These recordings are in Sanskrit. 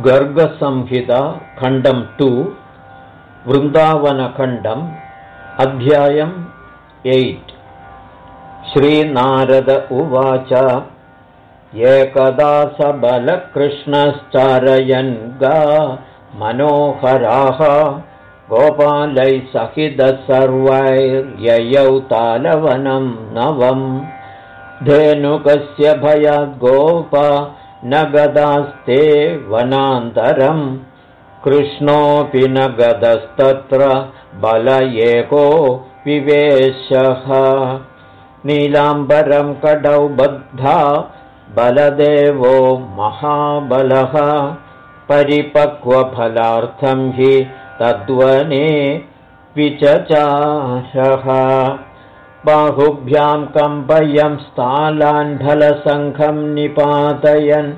गर्गसंहिता खण्डं टु वृन्दावनखण्डम् अध्यायम् एय्ट्। श्रीनारद उवाच एकदा सबलकृष्णश्चारयन् गा मनोहराः गोपालैः सहितः सर्वैर्ययौ तालवनं नवम्। धेनुकस्य भयाद्गोपा न गदास्ते वनान्तरम् कृष्णोऽपि न गदस्तत्र बल एको विवेशः। नीलाम्बरं कडौ बद्धा बलदेवो महाबलः। परिपक्वफलार्थं हि तद्वने विचचारः बाहुभ्यां कम्पयं स्थालाण्ढलसङ्घं निपातयन्।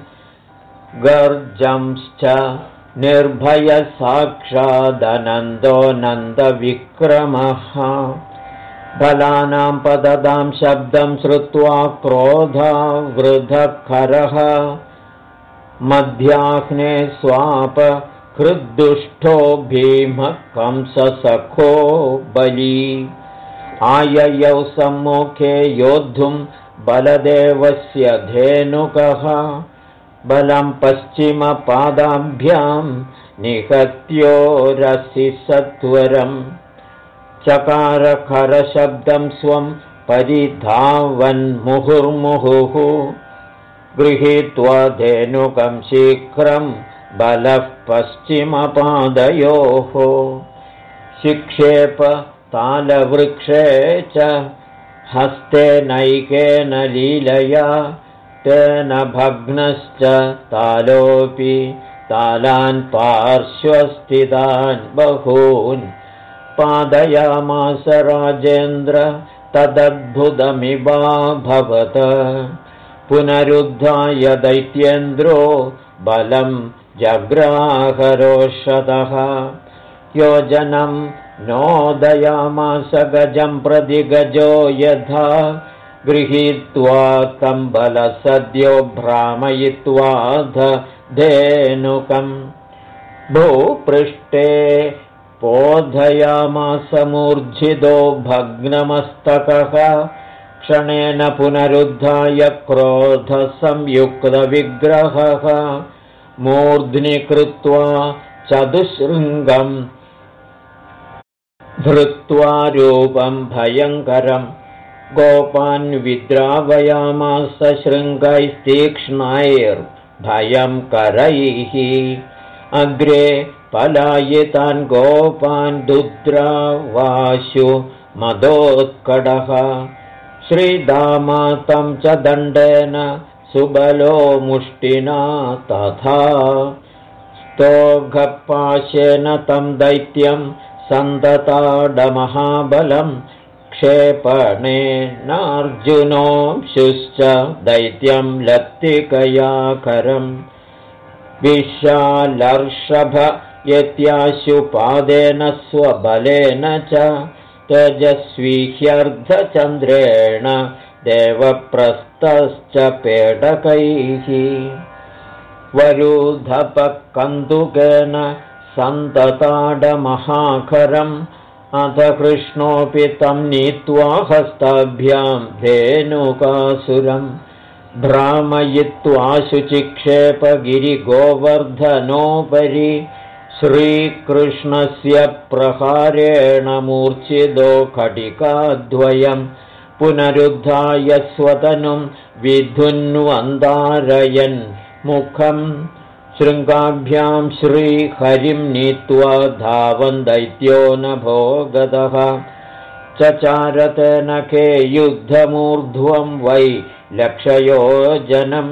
गर्जंश्च निर्भयसाक्षादनन्दो नन्दविक्रमः। फलानां पददां शब्दं श्रुत्वा क्रोधा वृधखरः मध्याह्ने स्वाप हृद्दुष्टो भीमः कंससखो बली आययौ सम्मुखे योद्धुं बलदेवस्य धेनुकः। बलं पश्चिमपादाभ्यां निहत्योरसि सत्वरम् चकारखरशब्दं स्वं परिधावन्मुहुर्मुहुः। गृहीत्वा धेनुकं शीघ्रं बलः पश्चिमपादयोः। शिक्षेप तालवृक्षे च हस्तेनैकेन लीलया तेन भग्नश्च तालोऽपि तालान् पार्श्वस्थितान् बहून्। पादयामास राजेन्द्र तदद्भुतमिवाभवत् पुनरुद्धाय दैत्येन्द्रो बलं जग्राहरोषतः। योजनम् नोदयामास गजं प्रति गजो यथा गृहीत्वा कम्बलसद्यो भ्रामयित्वाध धेनुकम् भूपृष्ठे पोधयामासमूर्झितो भग्नमस्तकः। क्षणेन पुनरुद्धाय क्रोधसंयुक्तविग्रहः। मूर्ध्नि कृत्वा चतुशृङ्गम् धृत्वा रूपं भयङ्करं। गोपान् विद्रावयामास शृङ्गैस्तीक्ष्णैर्भयं करैः। अग्रे पलायितान् गोपान् दुद्रावाशु मदोत्कडः श्रीदामातं च दण्डेन सुबलो मुष्टिना तथा। स्तोघपाशेन तं दैत्यं सन्तताडमहाबलं क्षेपणे नार्जुनोऽंशुश्च दैत्यं लत्तिकयाकरम्। विशालर्षभ यत्याशुपादेन स्वबलेन च तेजस्वीह्यर्धचन्द्रेण देवप्रस्तश्च पेटकैः वरुधपकन्दुकेन सन्तताडमहाखरम् अथ कृष्णोऽपि तं नीत्वा हस्ताभ्यां धेनुकासुरम्। भ्रामयित्वाशुचिक्षेपगिरिगोवर्धनोपरि श्रीकृष्णस्य प्रहारेण मूर्च्छिदो पुनरुद्धाय स्वतनुं विधुन्वन्दारयन् मुखम् शृङ्गाभ्यां श्रीहरिं नीत्वा धावन् दैत्यो न भोगतः चचारतनखे युद्धमूर्ध्वं वै लक्षयोजनं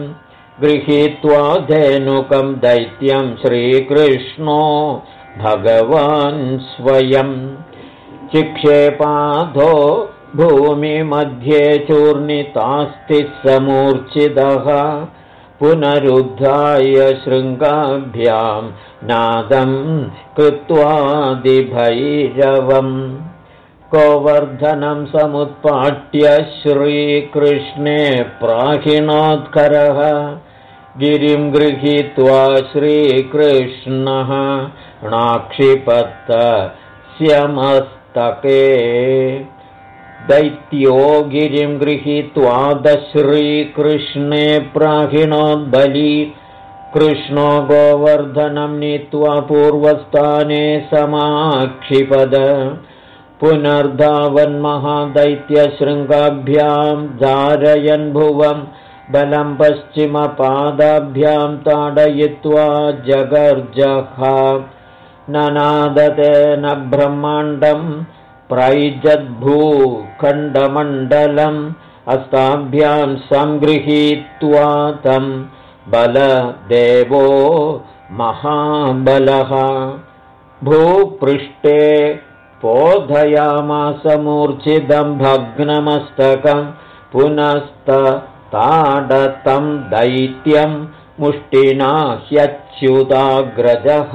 गृहीत्वा धेनुकं दैत्यं श्रीकृष्णो भगवान् स्वयं। चिक्षेपाधो भूमिमध्ये चूर्णितास्ति समूर्च्छितः पुनरुद्धाय शृङ्गाभ्यां नादं कृत्वादिभैरवम् गोवर्धनं समुत्पाट्य श्रीकृष्णे प्राहिणोत्करः। गिरिं गृहीत्वा श्रीकृष्णः स्यमस्तके दैत्यो गिरिं गृहीत्वा दश्रीकृष्णे प्राहिणोद्बली कृष्णो गोवर्धनं नीत्वा पूर्वस्थाने समाक्षिपद। पुनर्धावन्महादैत्यशृङ्गाभ्यां धारयन् भुवं बलं पश्चिमपादाभ्यां ताडयित्वा जगर्जः। ननादतेन ब्रह्माण्डं प्रैजद्भूखण्डमण्डलम् अस्ताभ्यां सङ्गृहीत्वा तं बलदेवो महाबलः। भूपृष्ठे बोधयामासमूर्च्छिदं भग्नमस्तकं पुनस्तताडतं दैत्यं मुष्टिना ह्यच्युताग्रजः।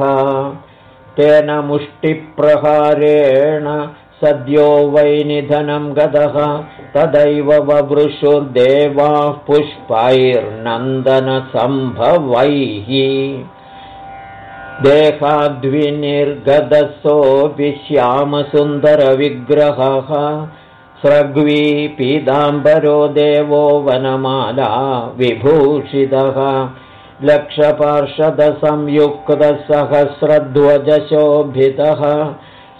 तेन मुष्टिप्रहारेण सद्यो वैनिधनं गतः तदैव ववृषुर्देवाः पुष्पैर्नन्दनसम्भवैः। देहाद्विनिर्गतसोऽपि श्यामसुन्दरविग्रहः स्रग्वी पीताम्बरो देवो वनमाला विभूषितः। लक्षपार्षदसंयुक्तसहस्रध्वजशोभितः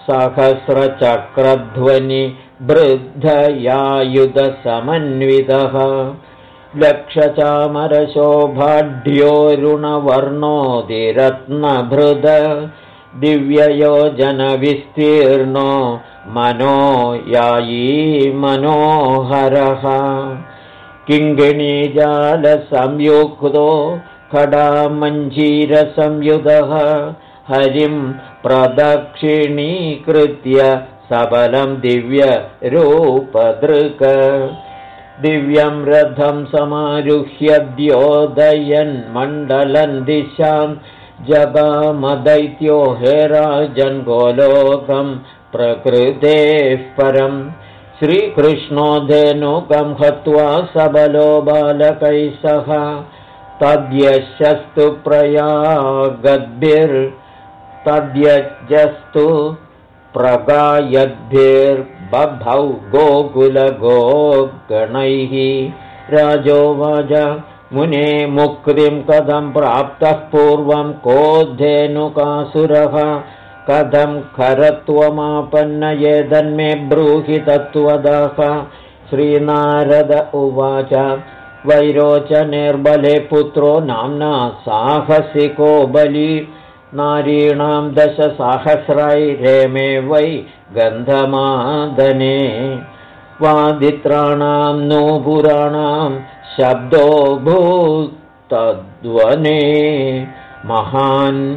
सहस्रचक्रध्वनिवृद्धयायुधसमन्वितः लक्षचामरशोभाढ्योरुणवर्णोदिरत्नभृद दिव्ययोजनविस्तीर्णो मनो यायी मनोहरः। किङ्गिणीजालसंयुक्तो खडामञ्जीरसंयुधः हरिं प्रदक्षिणीकृत्य सबलं दिव्यरूपदृक्। दिव्यं रथं समारुह्य द्योदयन्मण्डलं दिशां जगामदैत्यो हेराजन् गोलोकं प्रकृतेः परं। श्रीकृष्णो धेनुकं हत्वा सबलो बालकैः सह। तद्यशस्तु प्रयागद्भिर्तद्यजस्तु प्रगायद्भिर्बभौ गोकुलगोगणैः। राजोवाच मुने मुक्तिं कथं प्राप्तः पूर्वं कोद्धेनुकासुरः। कथं खरत्वमापन्न येदन्मे ब्रूहि तत्त्वदः। श्रीनारद उवाच वैरोचनिर्बले पुत्रो नाम्ना साहसिको बली नारीणां दशसाहस्रैरेमे वै गन्धमादने। वादित्राणां नूपुराणां शब्दो भूतद्वने महान्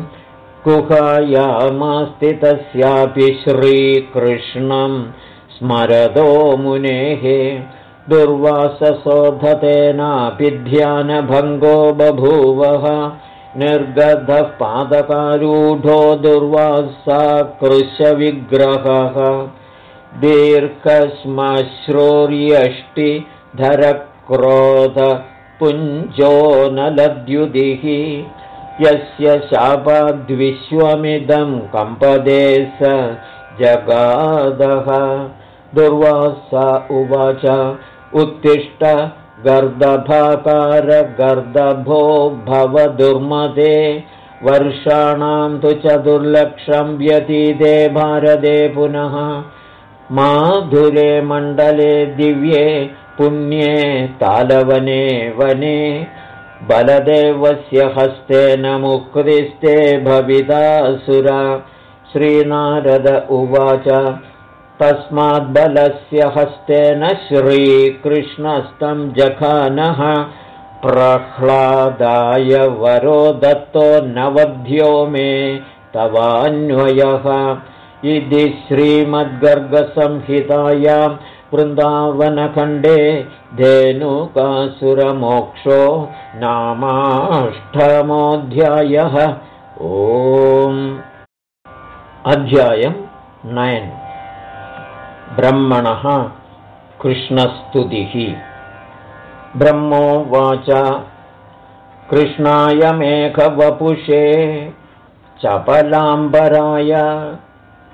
कुहायामास्ति तस्यापि श्रीकृष्णं स्मरदो मुनेः। दुर्वासशोधतेनापि ध्यानभङ्गो बभूवः निर्गधः पादकारूढो दुर्वासा कृशविग्रहः। दीर्घश्मश्रोर्यष्टिधरक्रोधपुञ्जो न लद्युदिः यस्य शापाद्विश्वमिदं कम्पदे स जगादः। दुर्वासा उवाच उत्तिष्ठ गर्दभाकारगर्दभो भव दुर्मदे। वर्षाणां तु चतुर्लक्षं व्यतीते भारते पुनः। माधुरे मण्डले दिव्ये पुण्ये तालवने वने। बलदेवस्य हस्तेन मुक्तिस्ते भविदासुरा श्रीनारद उवाच तस्माद्बलस्य हस्तेन श्रीकृष्णस्तं जखानः प्रह्लादाय वरो दत्तो नवध्यो मे तवान्वयः। इति श्रीमद्गर्गसंहितायां वृन्दावनखण्डे धेनुकासुरमोक्षो नामाष्टमोऽध्यायः। ओम्। अध्यायं नयन् ब्रह्मणः कृष्णस्तुतिः। ब्रह्मोवाच कृष्णाय मेघवपुषे चपलाम्बराय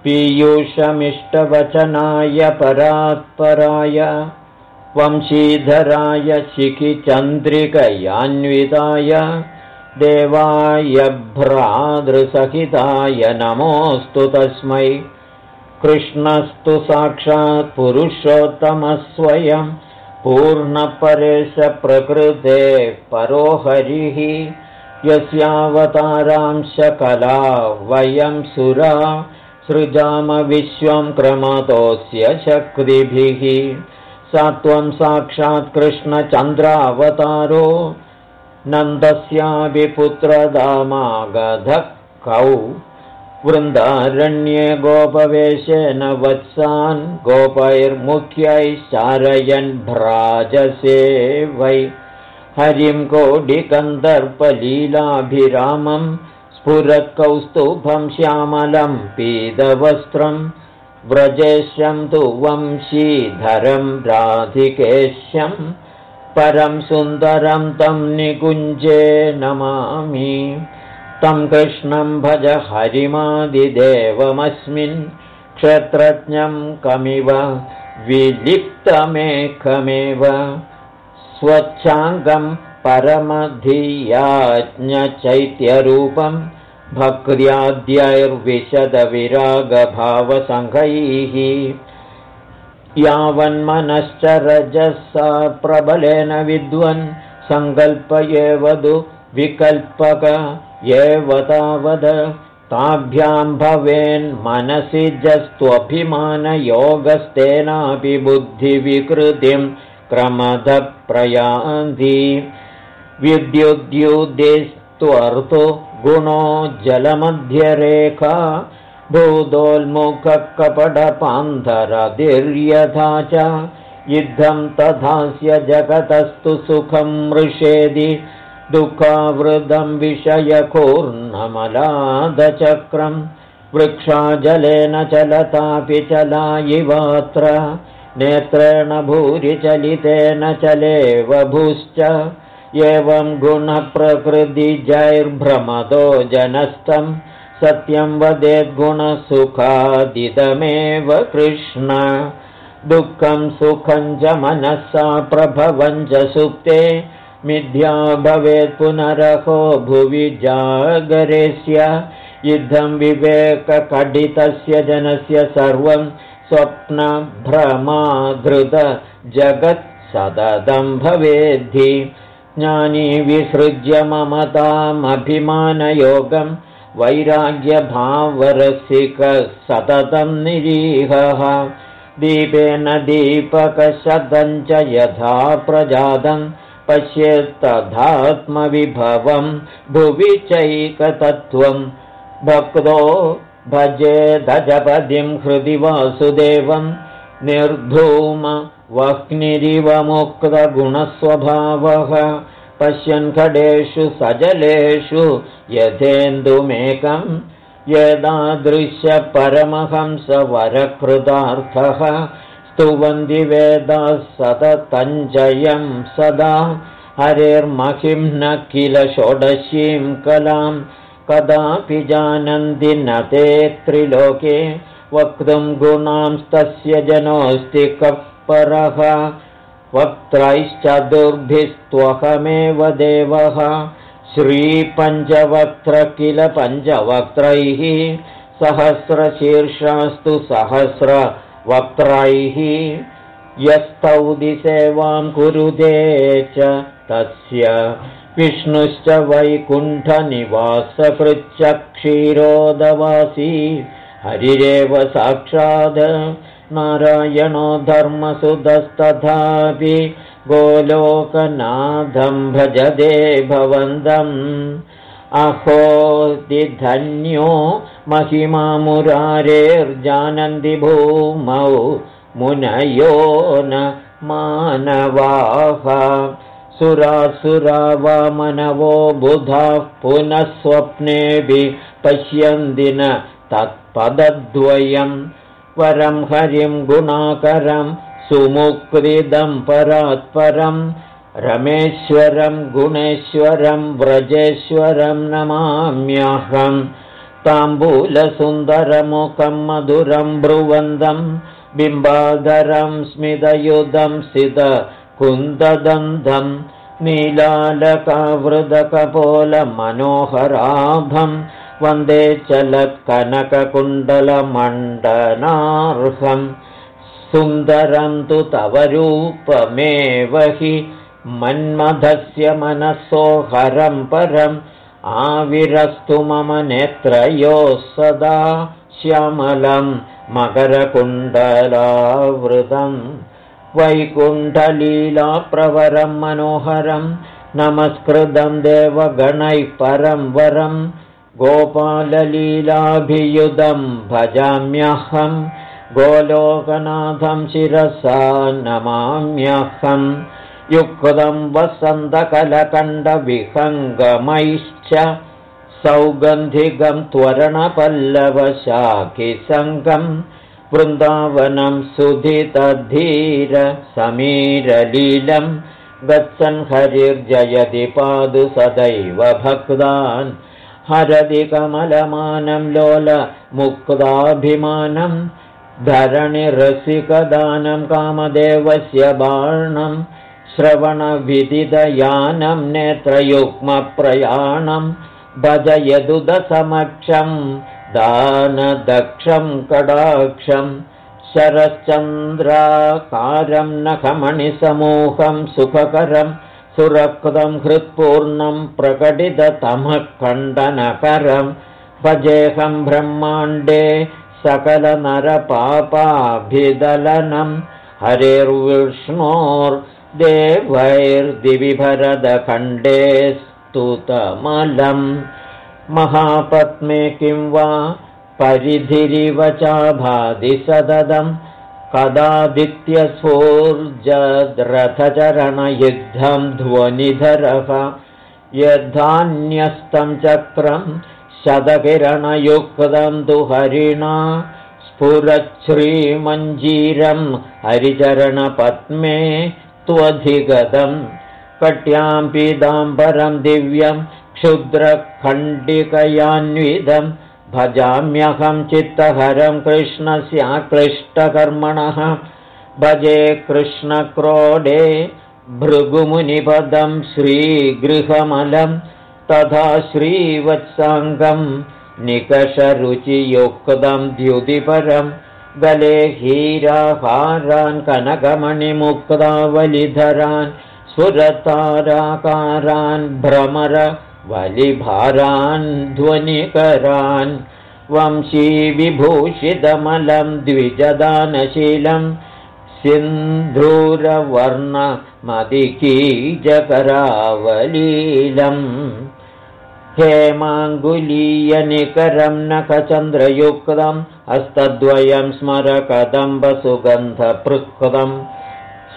पीयूषमिष्टवचनाय परात्पराय वंशीधराय शिखिचन्द्रिकयान्विताय देवाय भ्रातृसहिताय नमोऽस्तु तस्मै कृष्णस्तु साक्षात् पुरुषोत्तमस्वयं पूर्णपरेशप्रकृते परो हरिः यस्यावतारांशकला वयं सुरा सृजामविश्वं क्रमतोऽस्य शक्तिभिः सा त्वं साक्षात् कृष्णचन्द्रावतारो नन्दस्यापि पुत्रदामागधः कौ वृन्दारण्ये गोपवेशेन वत्सान् गोपैर्मुख्यैश्चारयन् भ्राजसे वै हरिं कोडिकन्दर्पलीलाभिरामं स्फुरत्कौस्तुभं श्यामलं पीतवस्त्रम् व्रजेश्यं तु वंशीधरं राधिकेश्यं परं सुन्दरं तं निकुञ्जे नमामि तं कृष्णं भज हरिमादिदेवमस्मिन् क्षेत्रज्ञं कमिव विलिप्तमेकमेव। स्वच्छाङ्गं परमधियाज्ञचैत्यरूपम् भक्र्याद्यैर्विशदविरागभावसङ्घैः यावन्मनश्च रजसा प्रबलेन विद्वन् सङ्कल्प एवदु विकल्पक एव तावद ताभ्यां भवेन्मनसि जस्त्वभिमानयोगस्तेनापि बुद्धिविकृतिं क्रमदप्रयान्ति। विद्युद्युदिस्त्वर्थो गुणो जलमध्यरेखा भूतोल्मुखकपटपान्धरधिर्यथा च युद्धं तथास्य जगतस्तु सुखं मृषेदि दुःखावृतं विषयकूर्णमलादचक्रं वृक्षाजलेन चलतापि चला इवात्र नेत्रेण भूरिचलितेन चलेव भूश्च एवं गुणप्रकृतिजैर्भ्रमदो जनस्थं सत्यं वदेद्गुणसुखादिदमेव कृष्ण। दुःखं सुखं च मनसा प्रभवं च सुप्ते मिथ्या भवेत् पुनरहो भुवि जागरेस्य युद्धं विवेककडितस्य जनस्य सर्वं स्वप्नभ्रमाधृत जगत् सततं भवेद्धि। ज्ञानी विसृज्य ममतामभिमानयोगं। वैराग्यभावरसिकः सततं निरीहः। दीपेन दीपकशतं च यथा प्रजातं पश्येत्तथात्मविभवं भुवि चैकतत्त्वं। भक्तो भजेदजपदिं हृदि वासुदेवं निर्धूम वह्निरिव मुक्तगुणस्वभावः पश्यन् खडेषु सजलेषु यथेन्दुमेकं यदादृश्यपरमहंसवरकृतार्थः स्तुवन्ति वेदाः सततञ्जयं सदा। हरेर्महिं न किल षोडशीं कलां। कदापि जानन्ति न ते त्रिलोके। वक्तुं गुणांस्तस्य जनोऽस्ति कः परः। वक्त्रैश्चतुर्भिस्त्वहमेव देवः। श्रीपञ्चवक्त्र किल पञ्चवक्त्रैः। सहस्रशीर्षास्तु सहस्रवक्त्रैः यस्तौ दिसेवां कुरुते च तस्य। विष्णुश्च वैकुण्ठनिवासकृच्छक्षीरोदवासी हरिरेव साक्षात् नारायणो धर्मसुतस्तथापि गोलोकनाथं भजदे भवन्तम् दिधन्यो महिमामुरारेर्जानन्ति भूमौ मुनयो न मानवाः। सुरासुरा वा मनवो बुधाः पुनः स्वप्नेऽपि पश्यन्ति न तत्पदद्वयम् परं हरिं गुणाकरं सुमुक्तिदं परात्परं रमेश्वरं गुणेश्वरं व्रजेश्वरं नमाम्यहम् ताम्बूलसुन्दरमुखं मधुरं ब्रुवन्दं बिम्बाधरं स्मितयुधं सिदकुन्ददन्धं नीलालकावृदकपोलमनोहराभं वन्दे चलत्कनककुण्डलमण्डनार्हं। सुन्दरं तु तव रूपमेव हि मन्मथस्य मनसोहरं परम् आविरस्तु मम नेत्रयोः सदा श्यामलं मकरकुण्डलावृतम् वैकुण्ठलीलाप्रवरं मनोहरं नमस्कृतं देवगणैः परं वरं गोपाललीलाभियुधं भजाम्यहं गोलोकनाथं शिरसा नमाम्यहम् युक्तं वसन्तकलकण्डविहङ्गमैश्च सौगन्धिकं त्वरणपल्लवशाखिसङ्गं वृन्दावनं सुधितधीरसमीरलीलं गच्छन् हरिर्जयति पादु सदैव भक्तान्। हरदि कमलमानं लोलमुक्ताभिमानं धरणिरसिकदानं कामदेवस्य बाणम् श्रवणविदितयानं नेत्रयुग्मप्रयाणं भजयदुदसमक्षं दानदक्षं कडाक्षं शरश्चन्द्राकारं नखमणिसमूहं सुखकरं सुरक्तं हृत्पूर्णं प्रकटिततमः खण्डनकरं भजेहं ब्रह्माण्डे सकलनरपापाभिदलनं हरेर्विष्णोर् देवैर्दिविभरदखण्डे स्तुतमलं महापद्मे किं वा परिधिरिव चाभाधि सददं कदादित्यसोर्जद्रथचरणयुद्धं ध्वनिधरः। चक्रं शतकिरणयुक्तं तु हरिणा स्फुरच्छ्रीमञ्जीरं हरिचरणपद्मे त्वधिगतं कट्यां पीताम्बरं दिव्यं क्षुद्रखण्डिकयान्वितं। भजाम्यहं चित्तहरं कृष्णस्याक्लिष्टकर्मणः भजे कृष्णक्रोडे भृगुमुनिपदं श्रीगृहमलं। तथा श्रीवत्साङ्गं निकषरुचियुक्तं द्युतिपरम् गले हीराहारान् कनकमणिमुक्तावलिधरान् सुरताराकारान् भ्रमरवलिभारान् ध्वनिकरान् वंशीविभूषितमलं द्विजदानशीलं सिन्धूरवर्णमदिकीजकरावलीलम् हेमाङ्गुलीयनिकरं नखचन्द्रयुक्तम् हस्तद्वयं स्मरकदम्बसुगन्धपृक्तं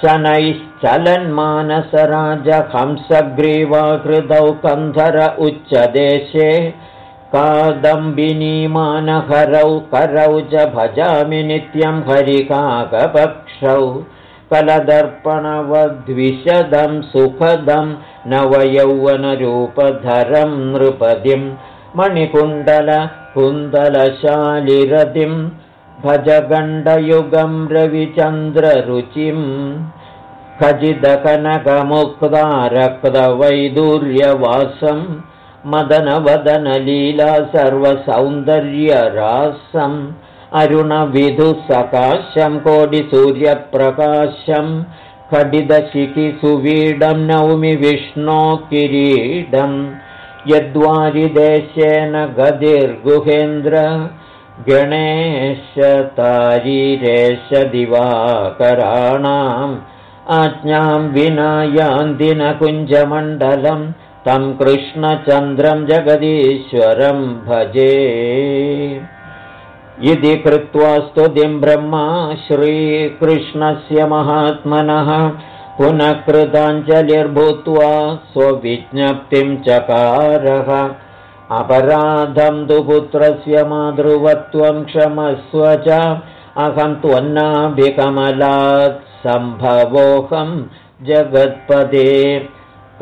शनैश्चलन्मानसराजहंसग्रीवाकृतौ कन्धर उच्चदेशे कादम्बिनीमानहरौ करौ च भजामि नित्यं हरिकाकपक्षौ कलदर्पणवद्विशदं सुखदं नवयौवनरूपधरं नृपदिं मणिकुण्डलकुन्दलशालिरतिं भजगण्डयुगं रविचन्द्ररुचिम् खजिदकनकमुक्तारक्तवैदूर्यवासं मदनवदनलीला सर्वसौन्दर्यरासम् अरुणविधुसकाशं कोटिसूर्यप्रकाशं खडिदशिखिसुवीडं नौमि विष्णो किरीडं यद्वारिदेशेन गतिर्गुहेन्द्र गणेशतारीरेश दिवाकराणाम् आज्ञां विना यान्दिनकुञ्जमण्डलं तं कृष्णचन्द्रं जगदीश्वरं भजे इति कृत्वा स्तुतिं ब्रह्मा श्रीकृष्णस्य महात्मनः। पुनः कृताञ्जलिर्भूत्वा स्वविज्ञप्तिं चकारः अपराधं तु पुत्रस्य मातृवत्वं क्षमस्व च। अहं त्वन्नाभिकमलात् सम्भवोऽहं जगत्पदे।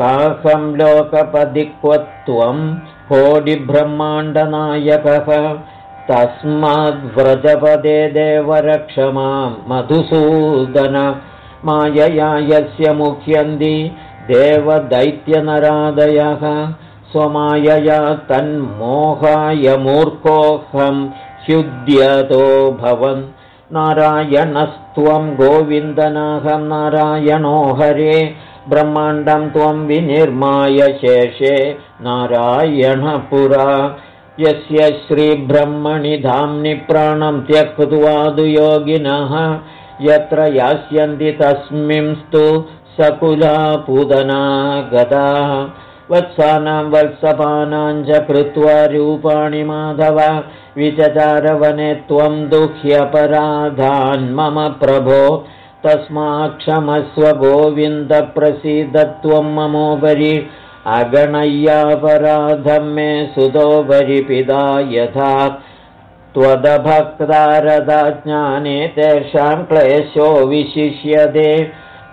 काहं लोकपदिक्व त्वं कोडिब्रह्माण्डनायकः तस्माद्व्रजपदे देवरक्षमां मधुसूदन मायया यस्य मुख्यन्ति देवदैत्यनरादयः स्वमायया तन्मोहाय मूर्खोऽहं ह्युद्यतो भवन्। नारायणस्त्वं गोविन्दनाहं नारायणो हरे ब्रह्माण्डं त्वं विनिर्माय शेषे नारायणपुरा यस्य श्रीब्रह्मणि धाम्नि प्राणं त्यक्त्वादुयोगिनः यत्र यास्यन्ति तस्मिंस्तु सकुला पूदना गदा वत्सानां वत्सपानां च कृत्वा रूपाणि माधव विचचारवने त्वं दुह्यपराधान् मम प्रभो। तस्माक्षमस्व गोविन्दप्रसीदत्वं ममोपरि अगणय्यापराधं मे सुतोपरि पिता यथा त्वदभक्तारदाज्ञाने तेषां क्लेशो विशिष्यते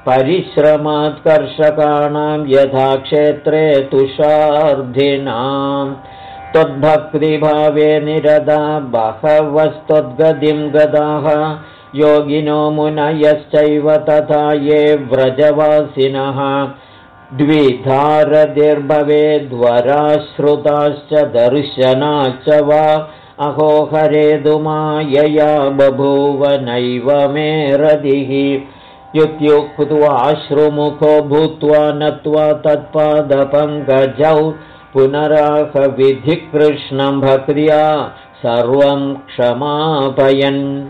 परिश्रमात्कर्षकाणां यथा क्षेत्रे तुषार्धिनां त्वद्भक्तिभावे निरदा बहवस्त्वद्गतिं गदाः योगिनो मुनयश्चैव तथा ये व्रजवासिनः द्विधारतिर्भवेद्वराश्रुताश्च दर्शनाश्च वा। अहो हरेदुमायया बभूव नैव मे रदिः युत्युक्त्वाश्रुमुखो भूत्वा नत्वा तत्पादपङ्कजौ पुनराहविधिकृष्णं भक्र्या सर्वं क्षमापयन्।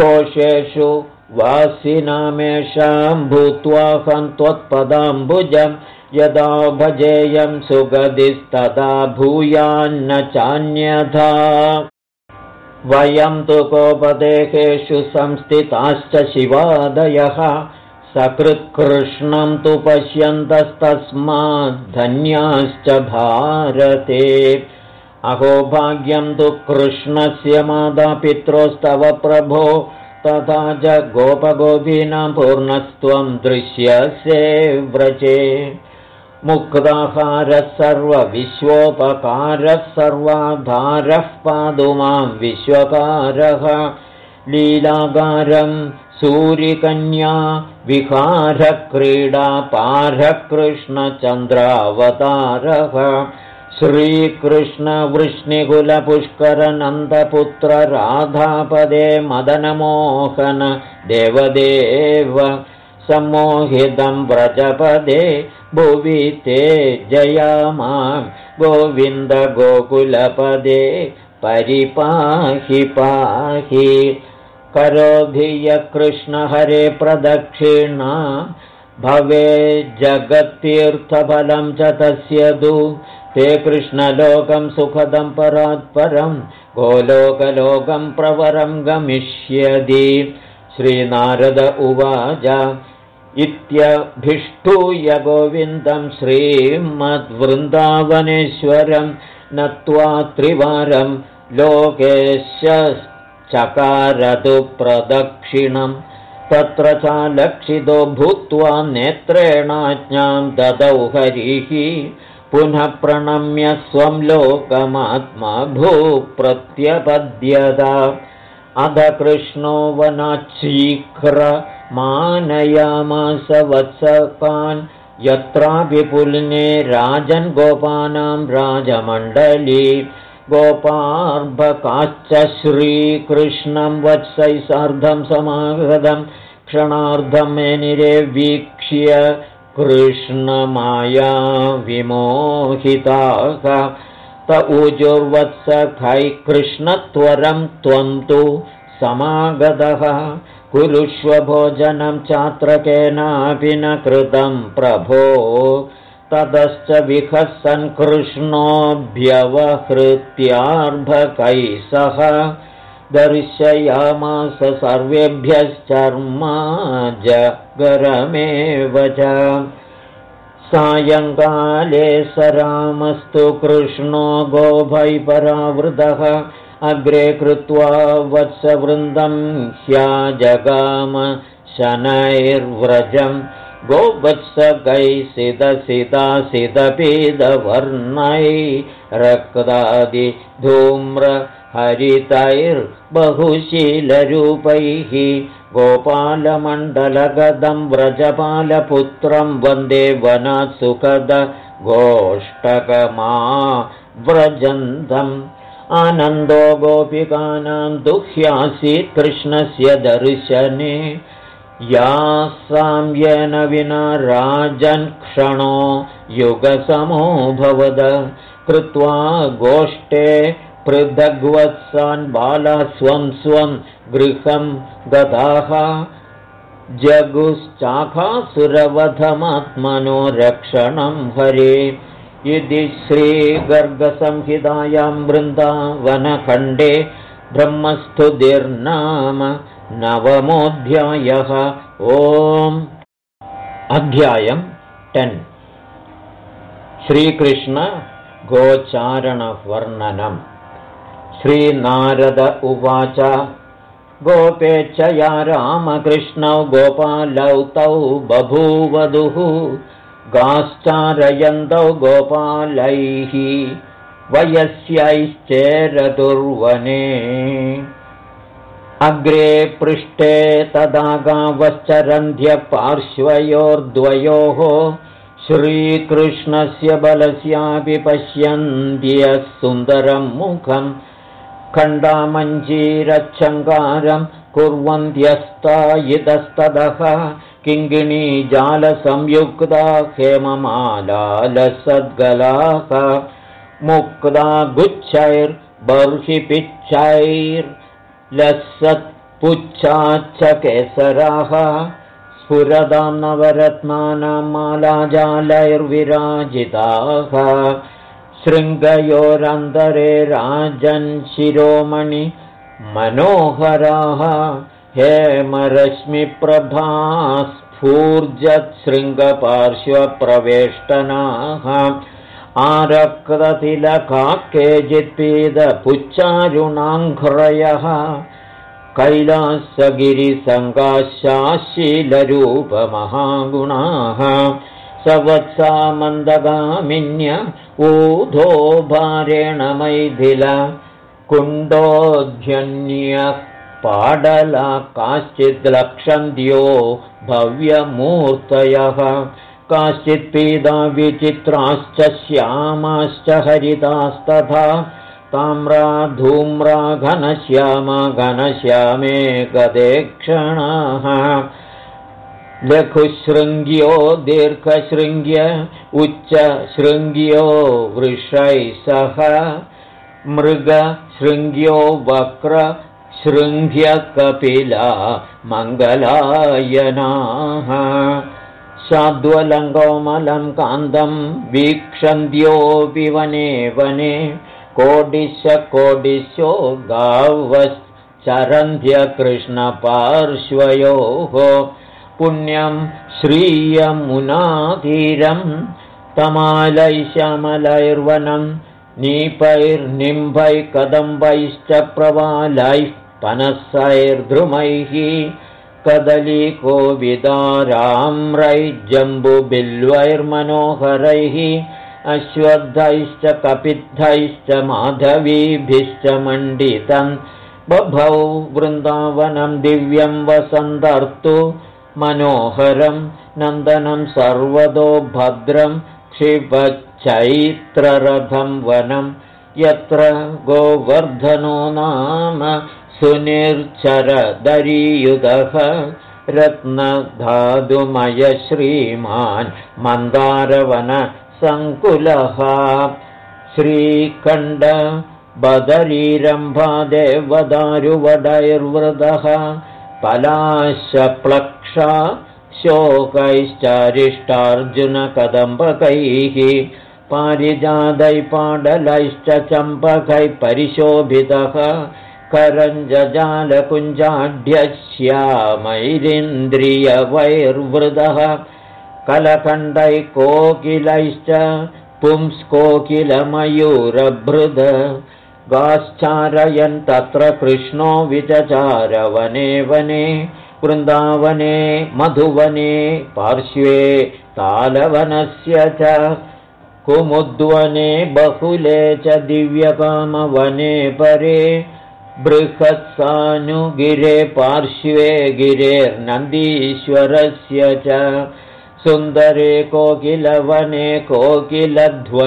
कोशेषु वासिनामेषां भूत्वाहं त्वत्पदाम्बुजं यदा भजेयं सुगदिस्तदा भूयान्न चान्यथा। वयं तु कोपदेहेषु संस्थिताश्च शिवादयः सकृत्कृष्णं तु पश्यन्तस्तस्माद्धन्याश्च भारते। अहो भाग्यं तु कृष्णस्य मातापित्रोस्तव प्रभो तथा च गोपगोपीनां पूर्णस्त्वं दृश्यसे व्रजे। मुक्ताहारः सर्वविश्वोपकारः सर्वाधारः पादु मां विश्वकारः। लीलागारं सूरिकन्या विहारक्रीडापारकृष्णचन्द्रावतारः श्रीकृष्णवृष्णिकुलपुष्करनन्दपुत्रराधापदे मदनमोहन देवदेव सम्मोहितं व्रजपदे भुवि ते जया मां गोविन्दगोकुलपदे परिपाहि पाहि करोधिय कृष्णहरे प्रदक्षिणा भवे जगत्तीर्थफलं च तस्य दु ते कृष्णलोकं सुखदं परात्परं गोलोकलोकं प्रवरं गमिष्यति। श्रीनारद उवाच इत्यभिष्टूय गोविन्दं श्रीमद्वृन्दावनेश्वरं नत्वा त्रिवारं लोकेशश्चकारतु प्रदक्षिणम् तत्र चालक्षितो भूत्वा नेत्रेणाज्ञां ददौ हरिः पुनः प्रणम्य स्वं लोकमात्मा भूप्रत्यपद्यता अध कृष्णो वनाच्छीघ्रमानयामास वत्सकान् यत्रापि पुल्ने राजन् गोपानां राजमण्डली। गोपार्भकाश्च श्रीकृष्णं वत्सै सार्धं समागतं क्षणार्धं मे निरेवीक्ष्य कृष्णमाया विमोहिताः। त ऊजुर्वत्सखै कृष्णत्वरं त्वं तु समागतः। कुरुष्वभोजनं चात्र केनापि न कृतं प्रभो। ततश्च विहसन् कृष्णोऽभ्यवहृत्यार्भकैः सह दर्शयामास सर्वेभ्यश्चर्मा च। सायङ्काले स रामस्तु कृष्णो गोभैपरावृतः। अग्रे कृत्वा वत्सवृन्दं ह्याजगाम शनैर्व्रजम् गोवत्सकैसिदसिदासिदपीदवर्णै रक्तादिधूम्रहरितैर्बहुशीलरूपैः गोपालमण्डलगदं व्रजपालपुत्रं वन्दे वनसुखद गोष्टकमा व्रजन्तम् आनन्दो गोपिकानां दुह्यासीत् कृष्णस्य दर्शने। या साम्येन विना राजन् क्षणो युगसमो भवद। कृत्वा गोष्ठे पृथग्वत्सान् बाला स्वं स्वं गृहं गताः जगुश्चाखासुरवधमात्मनो रक्षणं हरे। इति श्रीगर्गसंहितायां वृन्दावनखण्डे ब्रह्मस्तुतिर्नाम नवमोऽध्यायः। ओम्। अध्यायम् टेन्। श्रीकृष्णगोचारणवर्णनम् श्रीनारद उवाच। गोपेच्छया रामकृष्णौ गोपालौ तौ बभूवधुः गाश्चारयन्तौ गोपालैः वयस्यैश्चेरदुर्वने। अग्रे पृष्ठे तदा गावश्चरन्ध्यपार्श्वयोर्द्वयोः श्रीकृष्णस्य बलस्यापि पश्यन्त्यः सुन्दरं मुखम् खण्डामञ्जीरच्छङ्कारं कुर्वन्त्यस्ता इतस्ततः किङ्गिणीजालसंयुक्ता हेममालालसद्गलाः मुक्ता गुच्छैर्बर्हि पिच्छैर्लसत्पुच्छाच्च केसराः स्फुरदां नवरत्नानां मालाजालैर्विराजिताः शृङ्गयोरन्तरे राजन् शिरोमणि मनोहराः। हेमरश्मिप्रभा आरक्ततिलका केचित्पीदपुच्चारुणाङ्घ्रयः कैलासगिरिसङ्गाशाशीलरूपमहागुणाः। सवत्सा मन्दगामिन्य ऊधो भारेण मैथिल कुण्डोऽध्यन्यः पाडला काश्चिद्लक्षन्त्यो भव्यमूर्तयः। काश्चित्पीदा विचित्राश्च श्यामाश्च हरितास्तथा ताम्रा धूम्रा घनश्यामा घनश्यामे गदे क्षणाः लघुशृङ्ग्यो दीर्घशृङ्ग्य उच्चशृङ्ग्यो वृषैः सह मृगशृङ्ग्यो वक्र शृङ्ग्यकपिला मङ्गलायनाः। साध्वलङ्गोमलं कान्दं वीक्षन्त्योऽपि वने वने कोडिश कोडिशो गावश्चरन्त्यकृष्णपार्श्वयोः पुण्यं श्रीयमुनाधीरं तमालैश्यामलैर्वनं नीपैर्निम्भैः कदम्बैश्च प्रवालैः पनसैर्ध्रुमैः कदलीकोविदाराम्रैर्जम्बुबिल्वैर्मनोहरैः अश्वद्धैश्च कपिद्धैश्च माधवीभिश्च मण्डितं बभौ वृन्दावनं दिव्यं वसन्तर्तु मनोहरं नन्दनं सर्वतो भद्रं क्षिपच्चैत्ररथं वनं यत्र गोवर्धनो नाम सुनिर्चरदरीयुधः रत्नधातुमयश्रीमान् मन्दारवनसङ्कुलः श्रीकण्ड बदरीरम्भा देवदारुवडैर्वृदः पलाशप्लक्षा शोकैश्चारिष्टार्जुनकदम्बकैः पारिजादै पाडलैश्च चम्पकैः परिशोभितः करञ्जजालकुञ्जाढ्यश्यामैरिन्द्रियवैर्वृदः कलकण्डैकोकिलैश्च पुंस्कोकिलमयूरभृद गाश्चारयन् तत्र कृष्णो विचचार वने वने वृन्दावने मधुवने पार्श्वे तालवनस्य च कुमुद्वने बहुले च दिव्यकामवने परे बृहत्सानुगिरे पार्श्वे गिरेर्नन्दीश्वरस्य च सुन्दरे कोकिलवने कोकिलध्वनिसङ्कुले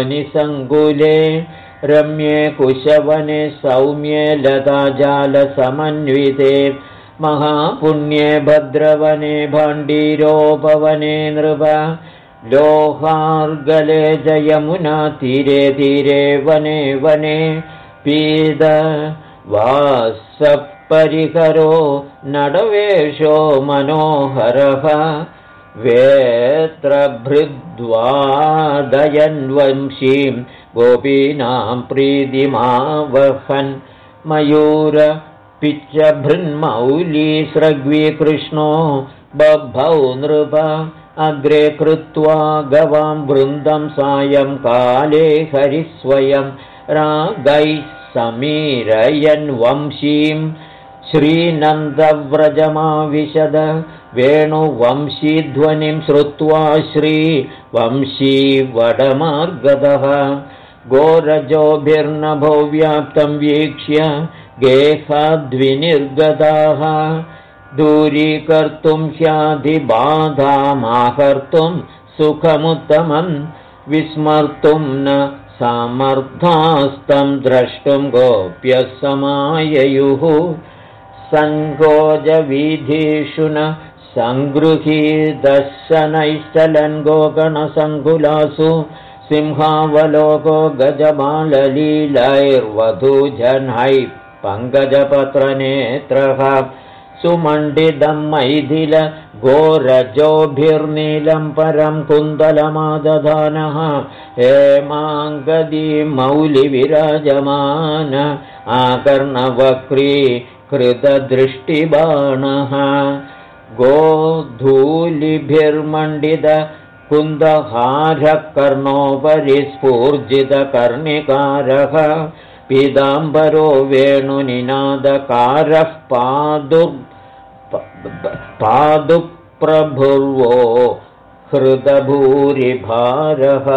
रम्ये कुशवने सौम्ये लताजालसमन्विते महापुण्ये भद्रवने भाण्डीरोपवने नृप लोहार्गले जयमुना तीरे तीरे वने वने पीद वासपरिकरो नडवेशो मनोहरः वेत्रभृद्वादयन्वंशीं गोपीनां प्रीतिमावहन् मयूर पिच्चभृन्मौलीसृग्वीकृष्णो बभौ नृप अग्रे कृत्वा गवां वृन्दं सायं काले हरिस्वयं रागैः समीरयन्वंशीं श्रीनन्दव्रजमाविशद वेणुवंशीध्वनिं श्रुत्वा श्रीवंशी वडमार्गदः गोरजोभिर्नभो व्याप्तं वीक्ष्य गेहाद्विनिर्गताः दूरीकर्तुं ह्याधिबाधामाहर्तुं सुखमुत्तमं विस्मर्तुं न समर्थास्तं द्रष्टुं गोप्यः समाययुः सङ्गोजवीधीषु न सङ्गृहीदर्शनैश्चलन् गोगणसङ्कुलासु सिंहावलोको गजबाललीलैर्वधूजनैः पङ्कजपत्रनेत्रः सुमण्डितं मैथिल गोरजोभिर्नीलं परं कुन्दलमादधानः हेमाङ्गदी मौलिविराजमान आकर्णवक्री कृतदृष्टिबाणः। गोधूलिभिर्मण्डित कुन्दहारकर्णोपरि स्फूर्जितकर्णिकारः पीताम्बरो वेणुनिनादकारः पादु पादुप्रभुर्वो हृदभूरिभारः।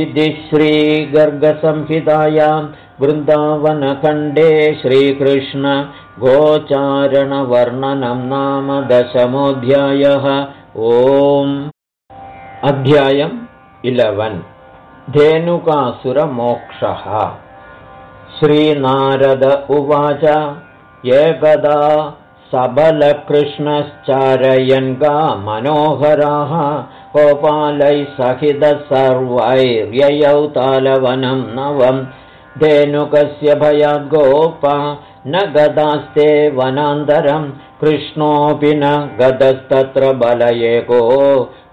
इति श्रीगर्गसंहितायां वृन्दावनखण्डे श्रीकृष्ण गोचारणवर्णनं नाम दशमोऽध्यायः। ओम् अध्यायम् इलवन्। धेनुकासुरमोक्षः। श्रीनारद उवाच एकदा सबलकृष्णश्चारयन् गा मनोहराः गोपालैः सहितः सर्वैर्ययौ तालवनं नवम् धेनुकस्य भयाद्गोपा न गदास्ते वनान्तरं कृष्णोऽपि न गदस्तत्र बलयेको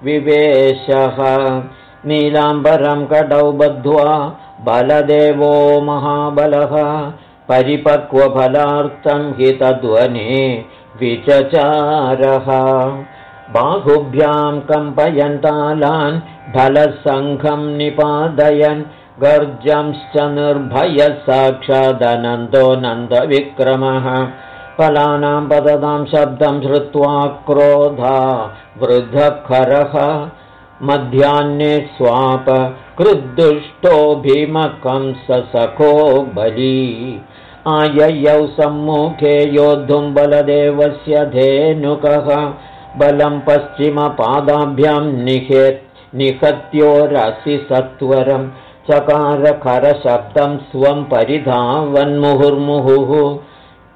विवेशः। नीलाम्बरं कडौ बद्ध्वा बलदेवो महाबलः। परिपक्वफलार्थं हि तद्वने विचचारः। बाहुभ्यां कम्पयन्तालान् फलसङ्घं निपादयन्। गर्जंश्च निर्भयः साक्षादनन्दो नन्दविक्रमः फलानां पदतां शब्दं श्रुत्वा क्रोधा वृद्धखरः मध्याह्ने स्वाप कृद्दुष्टो भीमकं सखो बली। आययौ सम्मुखे योद्धुं बलदेवस्य धेनुकः। बलं पश्चिमपादाभ्यां निहेत् निहत्योरसि सत्वरम् चकारखरशब्दं स्वं परिधावन्मुहुर्मुहुः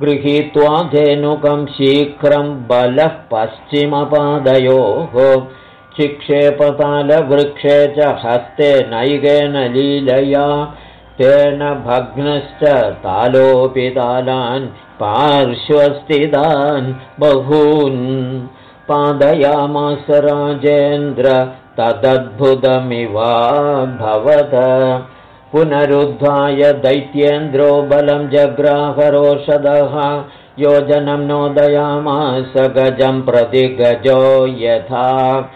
गृहीत्वा धेनुकं शीघ्रं बलः पश्चिमपादयोः। चिक्षेपतालवृक्षे च हस्ते नैकेन लीलया तेन भग्नश्च तालोऽपि तालान् पार्श्वस्थितान् बहून् पादयामास राजेन्द्र तदद्भुतमिवाभवत् पुनरुद्धाय दैत्येन्द्रो बलं जग्राहरोषधः योजनं नोदयामास गजं प्रति गजो यथा।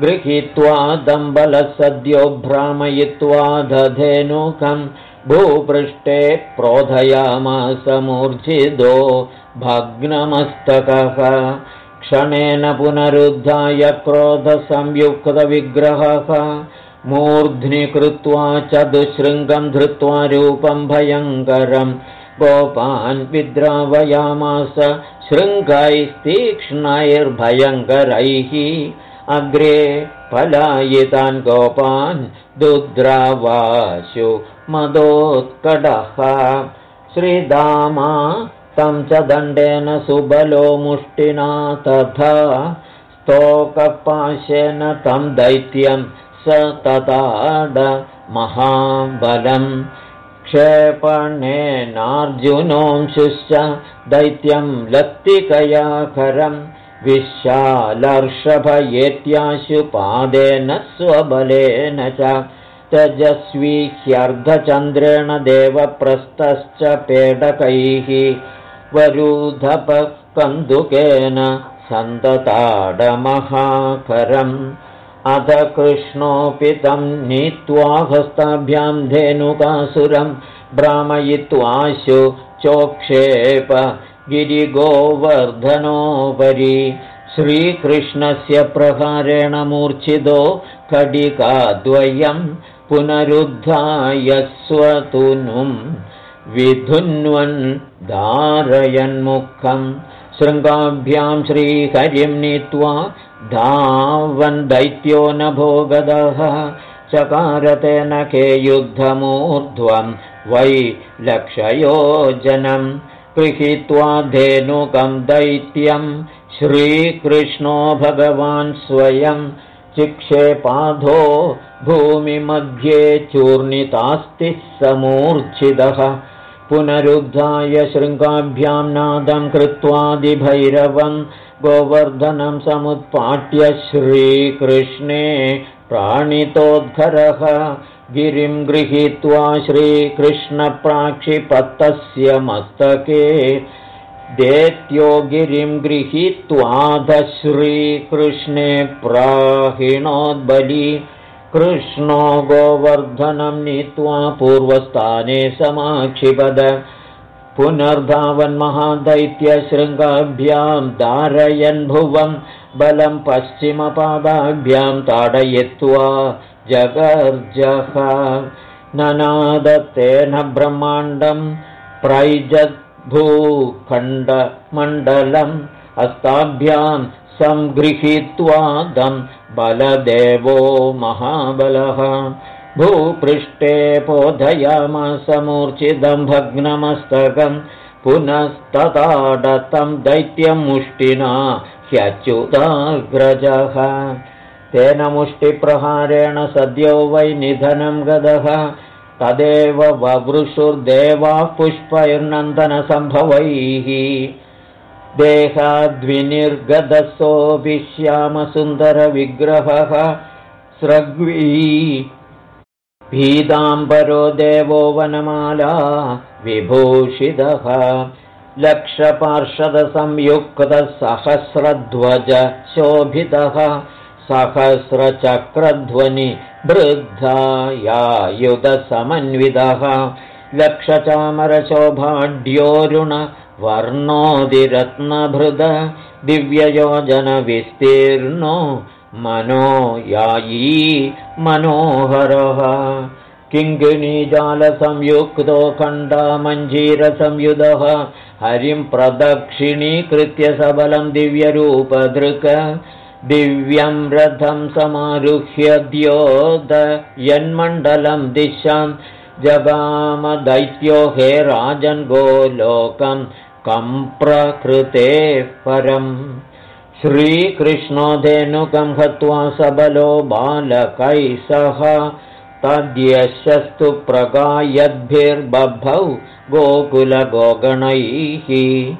गृहीत्वा दम्बलसद्यो भ्रामयित्वा दधेनुकं भूपृष्ठे प्रोधयामास मूर्च्छिदो भग्नमस्तकः। क्षणेन पुनरुद्धाय क्रोधसंयुक्तविग्रहः मूर्ध्नि कृत्वा चतुशृङ्गम् धृत्वा रूपम् भयङ्करम् गोपान् विद्रावयामास शृङ्गैस्तीक्ष्णैर्भयङ्करैः। अग्रे पलायितान् गोपान् दुद्रावाशु मदोत्कडः श्रीदामा तं च दण्डेन सुबलो मुष्टिना तथा स्तोकपाशेन तं दैत्यं स तताड महाबलं क्षेपणेनार्जुनोंशुश्च दैत्यं लत्तिकयाखरं विशालर्षभयेत्याशुपादेन स्वबलेन च तेजस्वी ह्यर्धचन्द्रेण देवप्रस्थश्च पेडकैः वरूधपकन्दुकेन सन्तताडमहाकरम् अध कृष्णोऽपि तं नीत्वा हस्ताभ्यां धेनुकासुरं भ्रामयित्वाशु चोक्षेप गिरिगोवर्धनोपरि। श्रीकृष्णस्य प्रहारेण मूर्च्छितो खडिकाद्वयं पुनरुद्धाय स्वतुनुम् विधुन्वन् धारयन्मुखम् शृङ्गाभ्यां श्रीहरिं नीत्वा धावन् दैत्यो न भोगदः चकारतेन के युद्धमूर्ध्वं वै लक्षयोजनं गृहीत्वा धेनुकं दैत्यं श्रीकृष्णो भगवान् स्वयं चिक्षेपाधो भूमिमध्ये चूर्णितास्ति समूर्च्छिदः। पुनरुद्धाय शृङ्गाभ्यां नादं कृत्वादिभैरवं गोवर्धनं समुत्पाट्य श्रीकृष्णे प्राणितोद्घरः। गिरिं गृहीत्वा श्रीकृष्णप्राक्षिपत्तस्य मस्तके। देत्यो गिरिं गृहीत्वाध श्रीकृष्णे प्राहिणोद्बलि। कृष्णो गोवर्धनं नीत्वा पूर्वस्थाने समाक्षिपद पुनर्धावन्महादैत्यशृङ्गाभ्यां धारयन् भुवं बलं पश्चिमपादाभ्यां ताडयित्वा जगर्जः। ननादत्तेन ब्रह्माण्डं प्रैजद्भूखण्डमण्डलम् अस्ताभ्यां सङ्गृहीत्वादम् बलदेवो महाबलः भूपृष्ठे पोधयामसमूर्च्छितं भग्नमस्तकं पुनस्तताडतं दैत्यं मुष्टिना ह्यच्युताग्रजः तेन मुष्टिप्रहारेण सद्यो वै निधनं गदः। तदेव ववृषुर्देवाः पुष्पैर्नन्दनसम्भवैः देहाद्विनिर्गदसोऽभिश्यामसुन्दरविग्रहः स्रग्वी भीताम्बरो देवो वनमाला विभूषितः लक्षपार्षदसंयुक्तसहस्रध्वज शोभितः सहस्रचक्रध्वनि वृद्धायायुधसमन्वितः लक्षचामरशोभाढ्योरुण वर्णोदिरत्नभृद दिव्ययोजनविस्तीर्णो मनो यायी मनोहरः। किङ्गिणीजालसंयुक्तो खण्डामञ्जीरसंयुधः हरिं प्रदक्षिणीकृत्य सबलं दिव्यरूपधृक दिव्यं रथं समारुह्य द्योद यन्मण्डलं दिशां। जगामदैत्यो हे राजन् गोलोकम् प्रकृतेः परम् श्रीकृष्णो धेनुकं हत्वा सबलो बालकै सह तद्यशस्तु प्रगायद्भिर्बभौ गोकुलगोगणैः।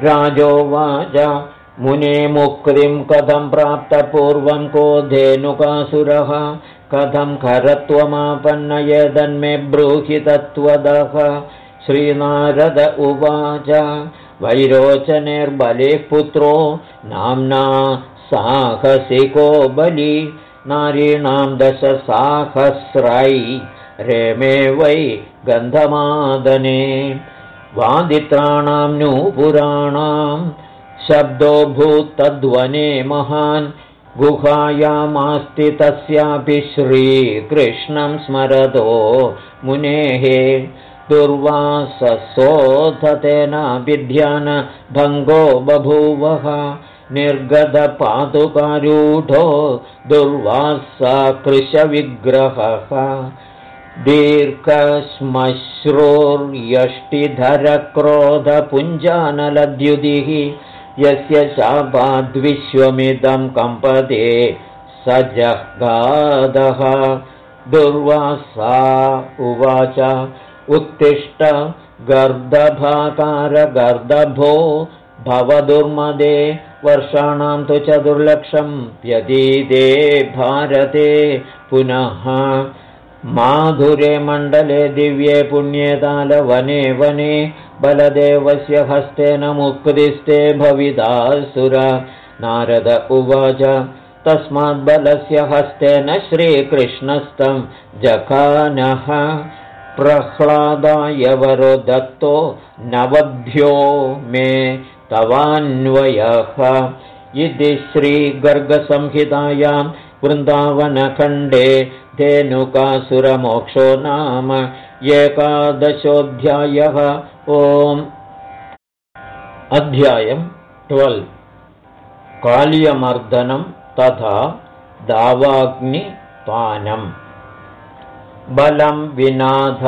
राजोवाच मुने मुक्तिं कथं प्राप्तपूर्वं को धेनुकासुरः? कथं खरत्वमापन्नयेदन्मे ब्रूहि तत्त्वदः? श्रीनारद उवाच वैरोचनेर्बलिः पुत्रो नाम्ना साहसिको बलि नारीणां दशसाहस्रै रेमे वै गन्धमादने वादित्राणां नूपुराणां शब्दो भूतद्वने महान् गुहायामास्ति तस्यापि श्रीकृष्णं स्मरतो मुनेः विध्यानभङ्गो बभूवः निर्गतपातुकारूढो दुर्वासा कृशविग्रहः यस्य शापाद्विश्वमिदं कम्पते स जगादः दुर्वासा उवाच उत्तिष्ठ गर्दभाकारगर्दभो भवदुर्मदे वर्षाणां तु चतुर्लक्षं व्यतीते भारते। पुनः माधुरे मण्डले दिव्ये पुण्ये तालवने वने बलदेवस्य हस्तेन मुक्तिस्ते भविदासुर। नारद उवाच तस्माद्बलस्य हस्तेन श्रीकृष्णस्तं जखानः प्रह्लादाय वरो दत्तो नवभ्यो मे तवान्वयः। इति श्रीगर्गसंहितायां वृन्दावनखण्डे धेनुकासुरमोक्षो नाम एकादशोऽध्यायः। ओम्। अध्यायम् ट्वेल्। काल्यमर्दनं तथा दावाग्निपानम् बलं विनाथ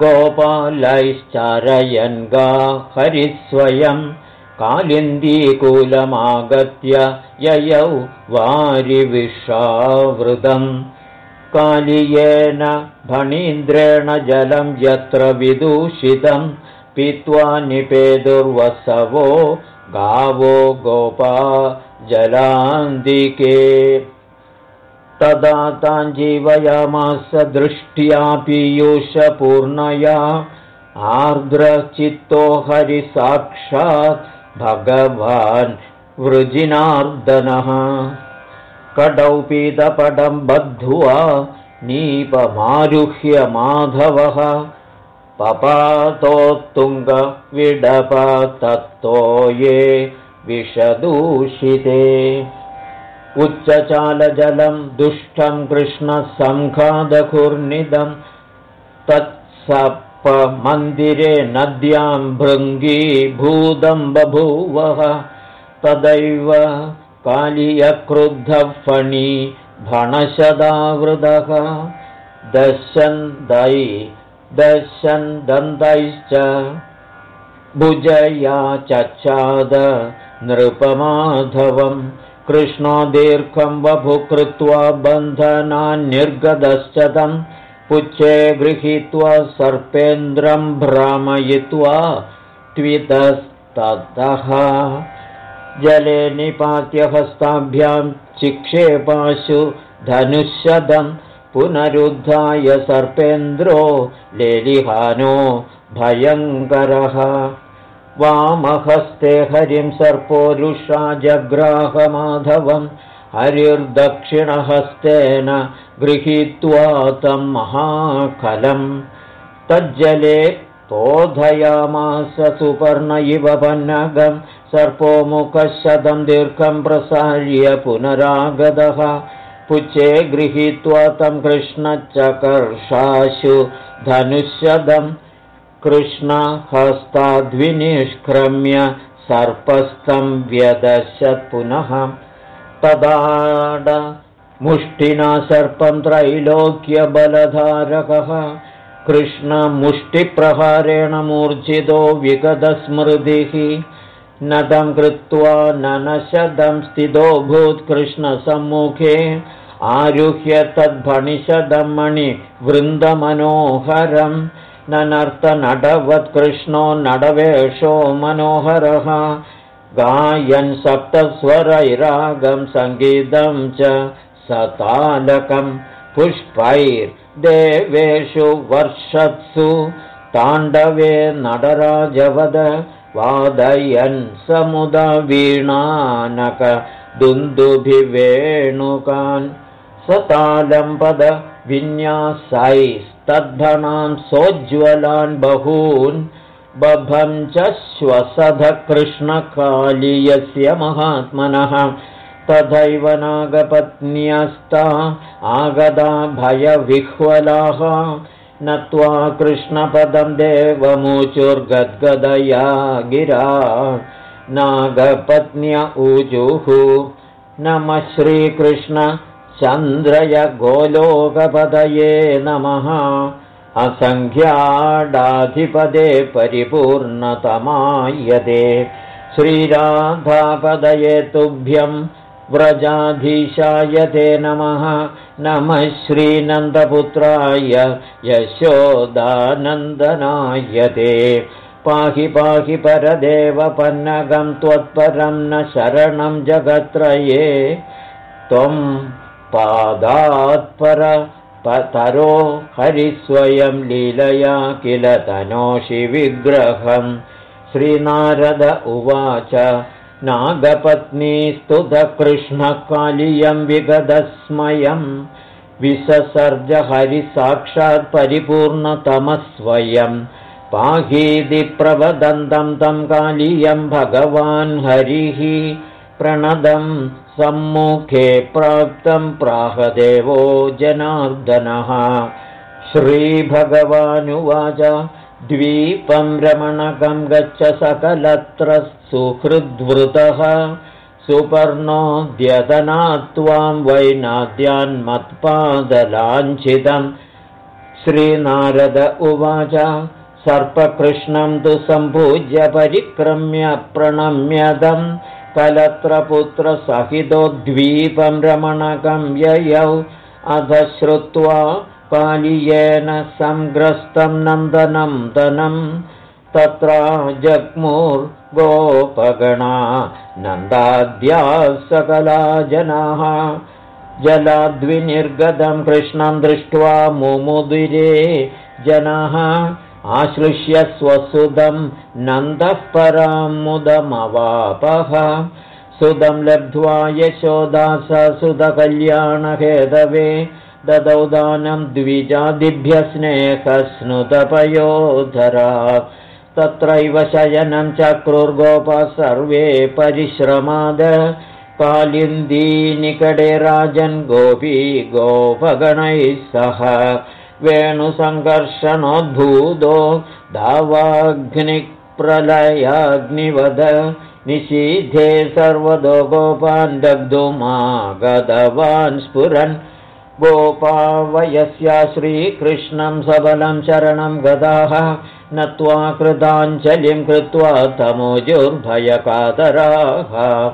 गोपालैश्चारयन् गा हरिस्वयं कालिन्दीकूलमागत्य ययौ वारिविषावृतम् कालियेन भणीन्द्रेण जलं यत्र विदूषितं पीत्वा निपेदुर्वसवो गावो गोपा जलान्दिके तदा तान् जीवयामास दृष्ट्या पीयूषपूर्णया आर्द्रचित्तो हरिसाक्षात् भगवान् वृजिनार्दनः। कडौ पीतपटं बद्ध्वा नीपमारुह्य माधवः। पपातोत्तुङ्गविडपतत्तो ये विषदूषिते उच्चचालजलं दुष्टं कृष्णसङ्घादघुर्निदं तत्सप्पमन्दिरे नद्यां भृङ्गीभूतं बभूवः तदैव कालीयक्रुद्धः फणी भणशदावृदः। दशन्दै दशन्दन्तैश्च भुजया चचाद नृपमाधवम् कृष्णो दीर्घं वभु कृत्वा बन्धनान्निर्गतश्च तं पुच्छे गृहीत्वा सर्पेन्द्रं भ्रामयित्वा त्वितस्ततः। जले निपात्य हस्ताभ्यां चिक्षेपाशु धनुष्यदं पुनरुद्धाय सर्पेन्द्रो लेलिहानो भयङ्करः वामहस्ते हरिं सर्पोरुषा जग्राहमाधवं हरिर्दक्षिणहस्तेन गृहीत्वा तं महाकलम् तज्जले तोधयामास सुपर्ण इव पन्नगम् सर्पो मुखशतं दीर्घं प्रसार्य पुनरागतः पुच्छे गृहीत्वा तं कृष्णचकर्षाशु धनुष्यदं कृष्णहस्ताद्विनिष्क्रम्य सर्पस्थं व्यदशत् पुनः। तदाड मुष्टिना सर्पं त्रैलोक्यबलधारकः। कृष्णमुष्टिप्रहारेण मूर्छितो विगतस्मृतिः। नदं कृत्वा ननशदं स्थितो भूत्कृष्णसम्मुखे आरुह्य तद्भणिषदं मणिवृन्दमनोहरं ननर्तनडवत्कृष्णो नडवेषो मनोहरः। गायन् सप्तस्वरैरागं सङ्गीतं च सतालकं पुष्पैर्देवेषु वर्षत्सु ताण्डवे नडराजवद वादयन् समुदवीणानक दुन्दुभिवेणुकान् सतालम्पद विन्यासैस्तद्धनान् सोज्ज्वलान् बहून् बभं च श्वसधकृष्णकालीयस्य महात्मनः। तथैव नागपत्न्यस्ता आगदा भयविह्वलाः। नत्वा कृष्णपदं देवमुचुर्गद्गदया गिरा। नागपत्न्य ऊजुः। नमः श्रीकृष्णचन्द्रय गोलोकपदये नमः। असङ्ख्याडाधिपदे परिपूर्णतमायते श्रीराधापदये तुभ्यं व्रजाधीशायते नमः। नमः श्रीनन्दपुत्राय यशोदानन्दनायते पाहि पाहि परदेव पन्नगं त्वत्परं न शरणं जगत्त्रये। त्वं पादात्पर तरो हरिस्वयं लीलया किल तनोषि विग्रहम्। श्रीनारद उवाच नागपत्नीस्तुतकृष्णकालीयं विगदस्मयं विससर्जहरिसाक्षात्परिपूर्णतमस्वयं पाहीति प्रवदन्तं तं कालीयं भगवान् हरिः प्रणदं सम्मुखे प्राप्तं प्राहदेवो जनार्दनः। श्रीभगवानुवाच द्वीपं रमणकं गच्छ सकलत्र सुहृद्वृतः सुपर्णोऽद्यतनात्वां वैनाद्यान्मत्पादलाञ्छितम् श्रीनारद उवाच सर्पकृष्णं तु सम्पूज्य परिक्रम्य प्रणम्यदम् कलत्रपुत्रसहितोद्वीपं रमणकं ययौ। अध श्रुत्वा कालियेन सङ्ग्रस्तं नन्दनं दनं तत्र जग्मुर्गोपगणा नन्दाद्याः सकला जनाः जलाद्विनिर्गतं कृष्णं दृष्ट्वा मुमुदिरे जनाः आश्लिष्य स्वसुदं नन्दः परां मुदमवापः। सुदं लब्ध्वा यशोदास सुदकल्याणहेदवे ददौ दानं द्विजादिभ्यस्नेहस्नुतपयोधरा तत्रैव शयनं चक्रुर्गोपा सर्वे परिश्रमाद। कालिन्दीनिकटे राजन् गोपी गोपगणैः सह वेणुसङ्कर्षणोद्भूतो धावाग्निप्रलयाग्निवद निषीधे सर्वदो गोपान् दग्धुमागतवान् स्फुरन्। गोपावयस्या श्रीकृष्णं सबलं शरणं गदाः नत्वा कृताञ्जलिं कृत्वा तमोजुर्भयकातराः।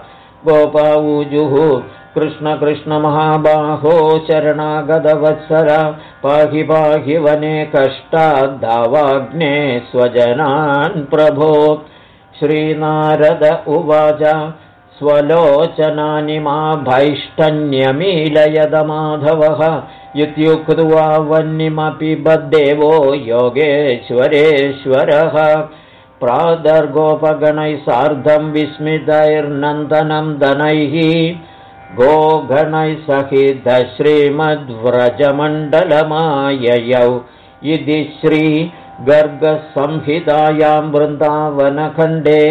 गोपाऊजुः कृष्णकृष्णमहाबाहो शरणागतवत्सर पाहि पाहि वने कष्टाद्धावाग्ने स्वजनान् प्रभो। श्रीनारद उवाच स्वलोचनानि मा भैष्ठन्यमीलयदमाधवः इत्युक्त्वा वह्निमपि बद्देवो योगेश्वरेश्वरः। प्रादर्गोपगणैः सार्धं विस्मितैर्नन्दनं दनैः गोगणैः सहितश्रीमद्व्रजमण्डलमाययौ इति श्रीगर्गसंहितायां वृन्दावनखण्डे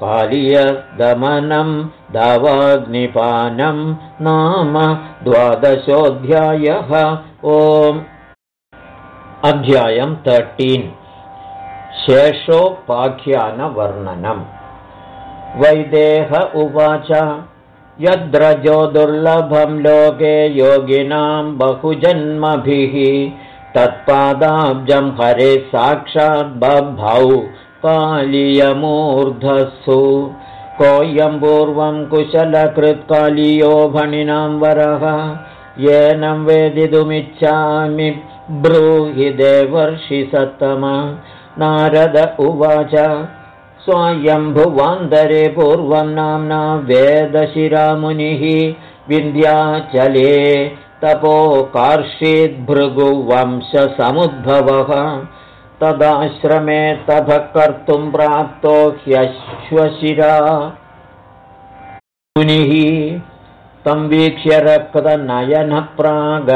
पालीयदमनं दावाग्निपानं नाम द्वादशोऽध्यायः। ओम्। अध्यायं तर्टीन् शेषोपाख्यानवर्णनम् वैदेह उवाच यद्रजो दुर्लभं लोके योगिनां बहुजन्मभिः तत्पादाब्जं हरे साक्षाद्बभौ कालीयमूर्धसु कोऽयं पूर्वं कुशलकृत्कालीयो भणिनां वरः येनं वेदितुमिच्छामि ब्रूहि देवर्षि सत्तम। नारद उवाच स्वयम्भुवान्दरे पूर्वं नाम्ना वेदशिरामुनिः विन्ध्याचले तपोकार्षीद्भृगुवंशसमुद्भवः तदाश्रमे तपः प्राप्तो ह्यश्वशिरा। मुनिः तं वीक्ष्य रक्तनयनप्राग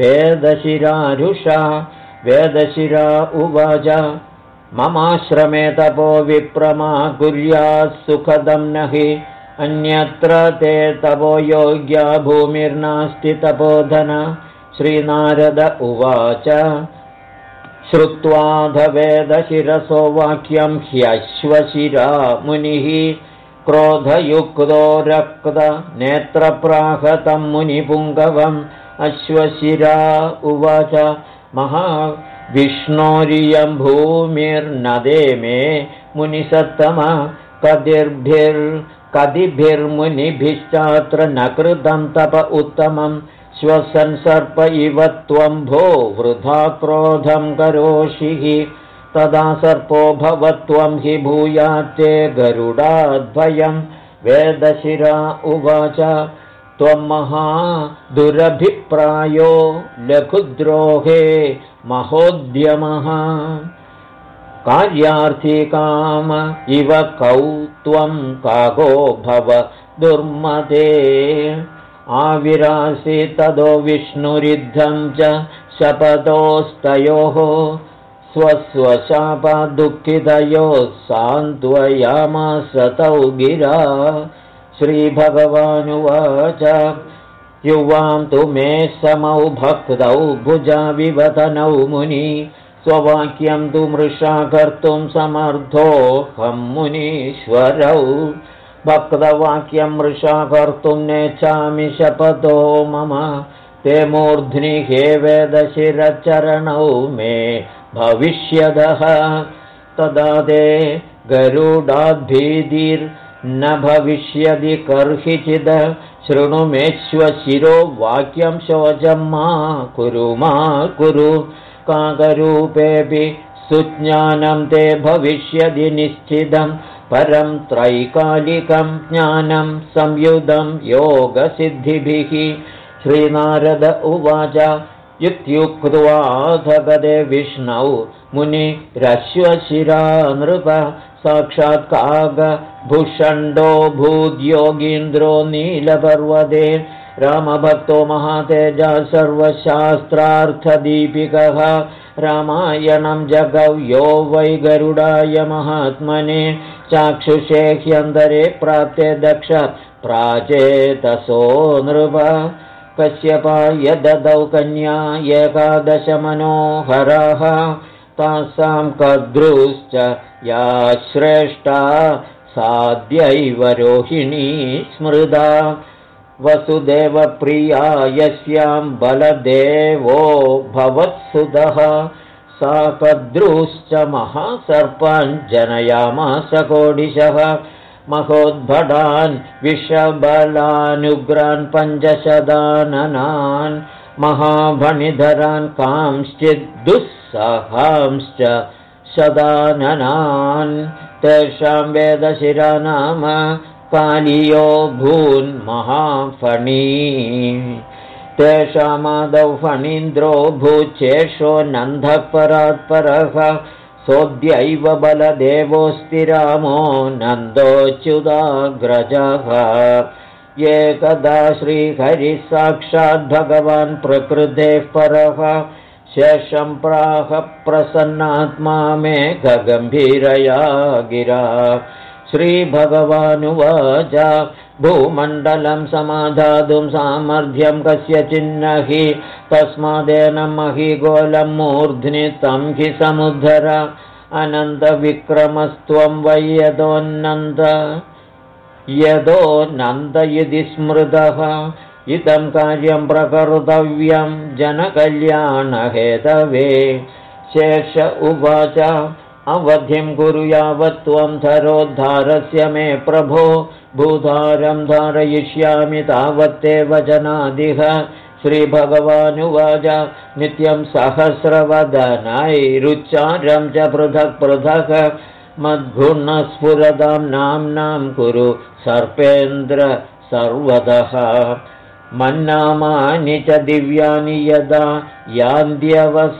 वेदशिरारुषा वेदशिरा उवाच ममाश्रमे तपो विप्रमा कुर्यात् सुखदं न हि अन्यत्र ते तपो योग्या भूमिर्नास्ति तपोधन श्रीनारद उवाच। श्रुत्वाधवेदशिरसो वाक्यं ह्यश्वशिरा मुनिः। क्रोधयुक्तो रक्तनेत्रप्राहतं मुनिपुङ्गवम्। अश्वशिरा उवाच महाविष्णोरियं भूमिर्नदे मे मुनिसत्तम कदिभिर्कदिभिर्मुनिभिश्चात्र न कृतं तप उत्तमम् श्वसन् सर्प इव त्वं भो वृथा क्रोधं करोषि हि। तदा सर्पो भवत्वं हि भूयात्ते गरुडाद्भयं वेदशिरा उवाच त्वं महा दुरभिप्रायो लघुद्रोहे महोद्यमः। कार्यार्थी काम इव कौ त्वं कागो भव दुर्मदे। आविरासि तदो विष्णुरिद्धं च शपथोस्तयोः स्वस्वशापदुःखितयोः सान्त्वयामासतौ गिरा। श्रीभगवानुवाच युवां तु मे समौ भक्तौ भुजाविवदनौ मुनि। स्ववाक्यं तु मृषा कर्तुं समर्थोऽहं मुनीश्वरौ। भक्तवाक्यं मृषा कर्तुं नेच्छामि शपथो मम। ते मूर्ध्नि हे वेदशिरचरणौ मे भविष्यदः। तदा ते गरुडाद्भीतिर्न भविष्यदि कर्हिचिद शृणु मेश्वशिरो वाक्यं शोचं मा कुरु मा कुरु। काकरूपेऽपि सुज्ञानं ते भविष्यदि निश्चितम् परं त्रैकालिकं ज्ञानं संयुधं योगसिद्धिभिः। श्रीनारद उवाच इत्युक्त्वाधगदे विष्णौ मुनिरश्वशिरा नृप साक्षात् कागभूषण्डो भूद्योगीन्द्रो नीलपर्वते रामभक्तो महातेजा सर्वशास्त्रार्थदीपिकः। रामायणं जगौ यो वै गरुडाय महात्मने चाक्षुषे ह्यन्तरे प्राप्ते दक्ष प्राचेतसो नृप। कश्यपाय ददौ कन्या एकादशमनोहराः तासां कद्रुश्च या श्रेष्ठा साद्यैव रोहिणी स्मृदा वसुदेवप्रिया यस्यां बलदेवो भवत्सुतः सा कद्रुश्च महासर्पान् जनयामास कोडिशः। महोद्भटान् विषबलानुग्रान् पञ्चशदाननान्। महाभणिधरान् कांश्चिद्दुःसहांश्च शदाननान् तेषां वेदशिरा नाम कालियो भून्महाफणी तेषामादौ फणीन्द्रो भूचेषो नन्दः परात्परः सोऽद्यैव बलदेवोऽस्ति रामो नन्दोच्युदाग्रजः एकदा श्रीहरिः साक्षाद्भगवान् प्रकृतेः परः शेषं प्राह प्रसन्नात्मा मे गगम्भीरया गिरा श्रीभगवानुवाच भूमण्डलं समाधातुं सामर्थ्यं कस्यचिन्न हि तस्मादेन महि गोलं मूर्ध्नि तं हि समुद्धर। अनन्तविक्रमस्त्वं वै यदोन्नन्द यदो नन्द इति स्मृतः इदं कार्यं प्रकर्तव्यं जनकल्याणहेतवे। शेष उवाच अवधिं कुरु यावत् त्वं धरोद्धारस्य मे प्रभो भूधारं धारयिष्यामि तावत्ते वचनादिह। श्रीभगवानुवाच नित्यं सहस्रवदनैरुच्चारं च पृथक् पृथक्। मद्गुणस्फुरतां नाम्नां कुरु सर्पेन्द्र सर्वतः मन्नामानि च दिव्यानि यदा यान्त्यवसानताम्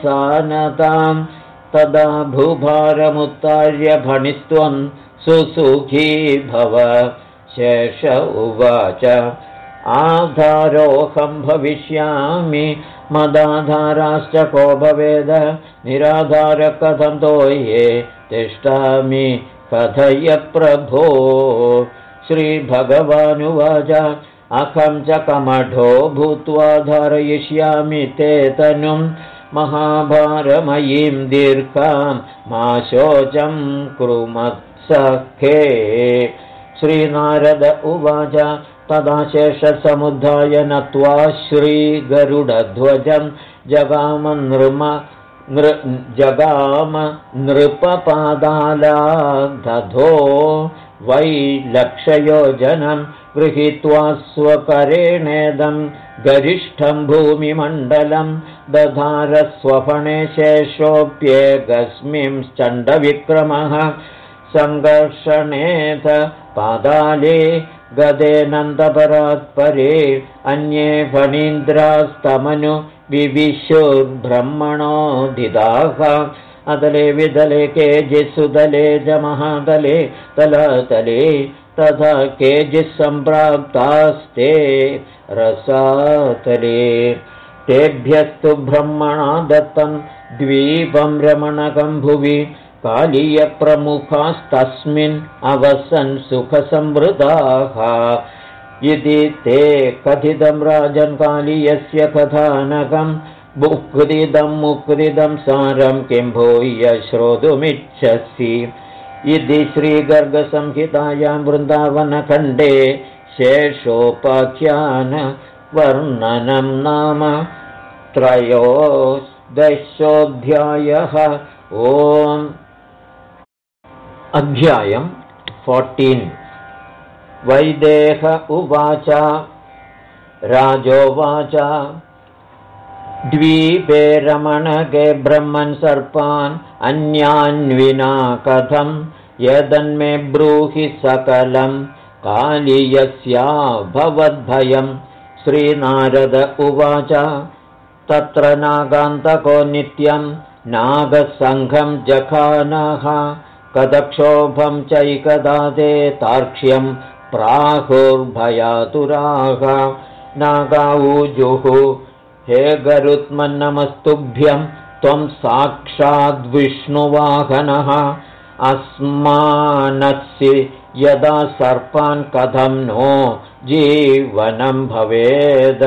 तदा भूभारमुत्तार्य भणित्वं सुसुखी भव। शेष उवाच आधारोऽहं भविष्यामि मदाधाराश्च को भवेद निराधारकथं तो ये तिष्ठामि कथय प्रभो। श्रीभगवानुवाच अहं च कमठो भूत्वा धारयिष्यामि ते तनुं महाभारमयीं दीर्घां मा शोचं कुरुमत्सखे। श्रीनारद उवाच तदा शेषसमुद्धाय नत्वा श्रीगरुडध्वजं जगाम नृम नृ जगाम नृपपादालाधो वै लक्षयोजनं गृहीत्वा स्वकरेणेदं गरिष्ठं भूमिमण्डलं दधारस्वफणे शेषोऽप्येकस्मिंश्चण्डविक्रमः सङ्घर्षणेथ पादाले गदे नन्दपरात्परे अन्ये फणीन्द्रास्तमनु विविशुर्ब्रह्मणोदिदाः अदले विदले केजिस्सुदले च महादले तलतले तथा सम्प्राप्तास्ते रसातले। तेभ्यस्तु ब्रह्मणा दत्तं द्वीपं रमणकं भुवि कालीयप्रमुखास्तस्मिन् अवसन् सुखसंवृताः। इति ते कथितं राजन् कालीयस्य कथानकम् मुक्तिदं मुक्तिदं सारं किं भूय श्रोतुमिच्छसि इति श्रीगर्गसंहितायां वृन्दावनखण्डे शेषोपाख्यानवर्णनं नाम त्रयोदशोऽध्यायः। ओम्। अध्यायम् फोर्टीन्। वैदेह उवाच राजोवाच द्वीपे रमणगे ब्रह्मन् सर्पान् अन्यान्विना कथं यदन्मे ब्रूहि सकलं कालीयस्या भवद्भयं श्रीनारद उवाच तत्र नागान्तको नित्यं नागसङ्घं जखानः कदक्षोभं चैकदा ते तार्क्ष्यं प्राहुर्भयातुराः। नागाऊजुः हे गरुत्मन्नमस्तुभ्यं त्वं साक्षाद्विष्णुवाहनः। अस्मानस्य यदा सर्पान् कथं नो जीवनं भवेद।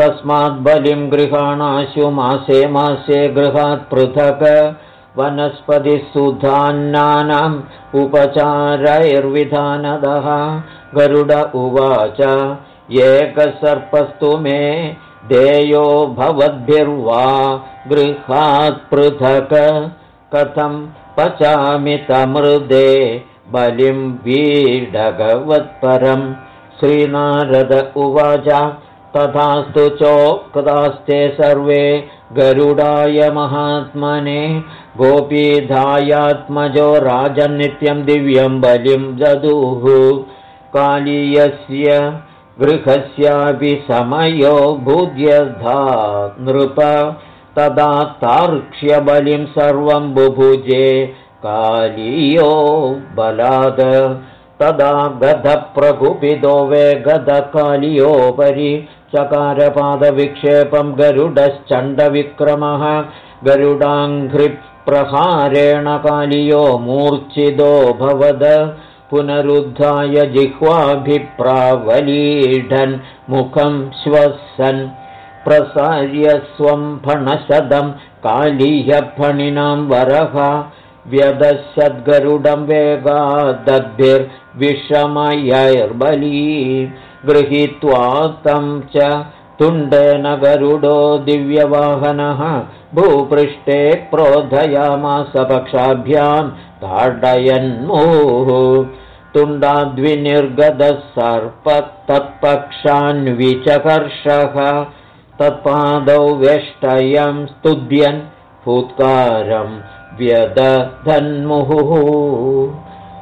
तस्माद्बलिं गृहाणाशु मासे मासे गृहात् पृथक्। वनस्पतिसुधान्नानाम् उपचारैर्विधानदः। गरुड उवाच एकसर्पस्तु मे देयो भवद्भिर्वा गृहात् पृथक्। कथं पचामि तमृदे बलिं वीडगवत्परं। श्रीनारद उवाच तथास्तु चोक्तास्ते सर्वे गरुडाय महात्मने गोपीधायात्मजो राजन्नित्यं दिव्यं बलिं ददुः कालीयस्य गृहस्यापि समयो भूद्यधा नृप तदा तार्क्ष्यबलिं सर्वं बुभुजे कालीयो बलाद। तदा गधप्रकुपितो वे गधकालीयोपरि चकारपादविक्षेपं गरुडश्चण्डविक्रमः। गरुडाङ्घ्रिप् प्रहारेण कालियो मूर्च्छितो भवद पुनरुद्धाय जिह्वाभिप्रावलीढन् मुखं श्वसन् प्रसार्य स्वं फणशदं कालीयफणिनां वरः व्यदशद्गरुडं वेगादद्भिर्विषमयैर्बली गृहीत्वा तं च तुण्डेन गरुडो दिव्यवाहनः भूपृष्ठे प्रोधयामास पक्षाभ्यां ताडयन्मुः तुण्डाद्विनिर्गतः सर्पतत्पक्षान्विचकर्षः तत्पादौ व्यष्टयं स्तुभ्यन् फूत्कारं व्यदधन्मुहुः।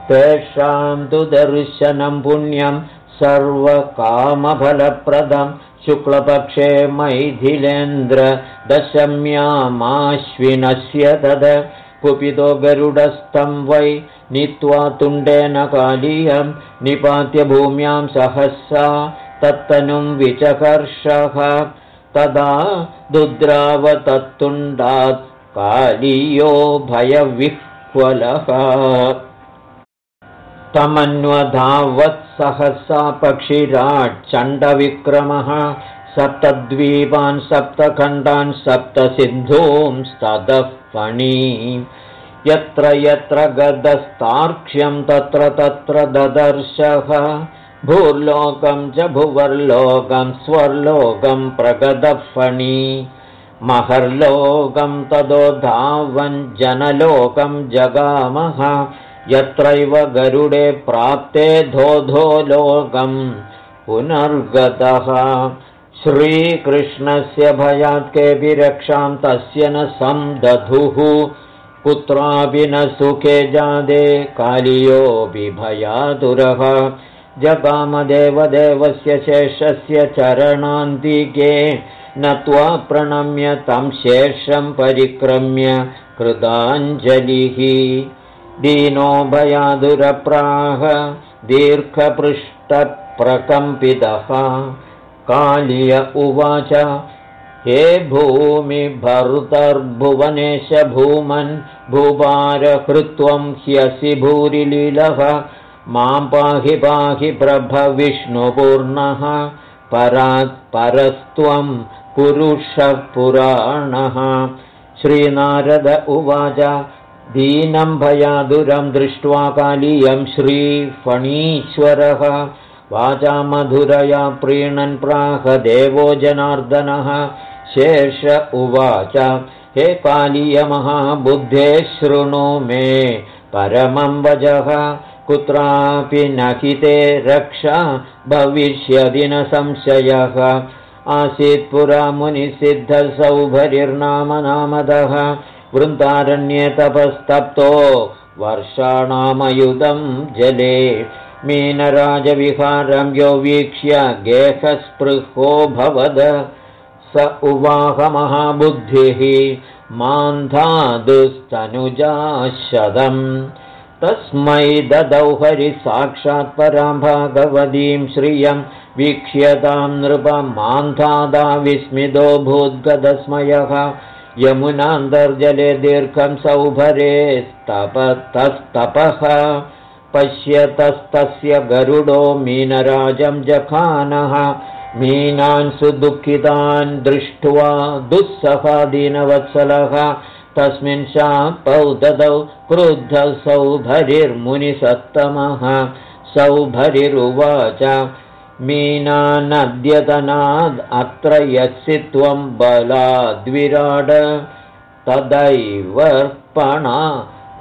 तेषां तु दर्शनं पुण्यं सर्वकामफलप्रदम् शुक्लपक्षे मैथिलेन्द्र दशम्यामाश्विनस्य तद। कुपितो गरुडस्थं वै नीत्वा तुण्डेन कालीयं निपात्य भूम्यां सहसा तत्तनुं विचकर्षः। तदा दुद्रावतत्तुण्डात् कालीयो भयविह्वलः। विह्वलः तमन्वधावत्सहसा पक्षिराट्चण्डविक्रमः सप्तद्वीपान् सप्तखण्डान् सप्तसिन्धूंस्ततः फणी यत्र यत्र गदस्तार्क्ष्यं तत्र तत्र ददर्शः। भूर्लोकं च भुवर्लोकं स्वर्लोकं प्रगदफणी महर्लोकं तदो धावन् जनलोकं जगामः यत्रैव गरुडे प्राप्ते धोधो लोकम् पुनर्गतः। श्रीकृष्णस्य भयात् केऽपि रक्षां तस्य न संदधुः। कुत्रापि न सुखे जादे कालियोऽपि भयातुरः जगामदेवदेवस्य शेषस्य चरणान्तिके नत्वा प्रणम्य तं शेषं परिक्रम्य कृताञ्जलिः दीनो भयादुरप्राह दीर्घपृष्ठप्रकम्पितः। कालिय उवाच हे भूमि भरुतर्भुवनेश भूमन् भूभारहृत्वं ह्यसि भूरिलीलः मां पाहि पाहि प्रभविष्णुपूर्णः। परात् परस्त्वं पुरुषः पुराणः श्रीनारद उवाच दीनं भयादुरं दृष्ट्वा कालीयं श्रीफणीश्वरः। वाचा मधुरया प्रीणन् प्राह देवो जनार्दनः। शेष उवाच हे कालीयमहाबुद्धे शृणु मे परमं वजः कुत्रापि न हि ते रक्षा भविष्यदि न संशयः आसीत् पुरा मुनिसिद्धसौभरिर्नाम नामदः वृन्दारण्ये तपस्तप्तो वर्षाणामयुधं जले मीनराजविहारं यो वीक्ष्य गेहस्पृहो भवद। स उवाहमहाबुद्धिः मान्धादुस्तनुजाशदम्। तस्मै ददौ हरिसाक्षात् परां भगवतीं श्रियं वीक्ष्यतां नृपमान्धादा विस्मितो भूद्गदस्मयः यमुनान्तर्जले दीर्घं सौभरे स्तपतस्तपः पश्यतस्तस्य गरुडो मीनराजं जखानः मीनान् सुदुःखितान् दृष्ट्वा दुःसहादीनवत्सलः तस्मिन् शापौ ददौ क्रुद्धः सौभरिर्मुनिसत्तमः सौभरिरुवाच मीनानद्यतनाद् अत्र यस्य त्वं बलाद्विराड तदैवर्पणा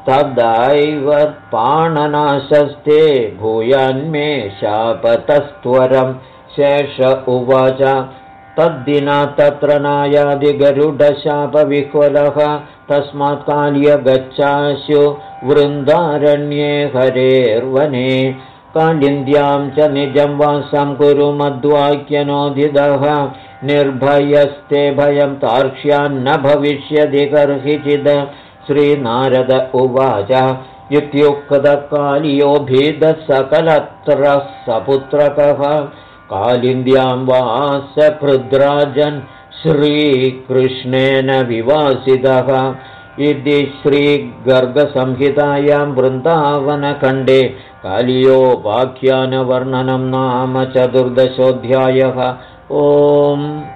तदैव पाणनाशस्ते भूयान्मे शापतस्त्वरं शेष उवाच। तद्दिना तत्र नायादिगरुडशापविह्वलः तस्मात् काल्य गच्छाशु वृन्दारण्ये हरेर्वने कालिन्द्यां च निजं वासं कुरु मद्वाक्यनोदिदः निर्भयस्ते भयं तार्क्ष्यान्न भविष्यति कर्हिचिद। श्रीनारद उवाच। इत्युक्तकालियो भेदसकलत्र सपुत्रकः। कालिन्द्यां वास कृद्राजन् श्रीकृष्णेन विवासितः। इति श्रीगर्गसंहितायां वृन्दावनखण्डे कालियोपाख्यानवर्णनं नाम चतुर्दशोऽध्यायः। ओम्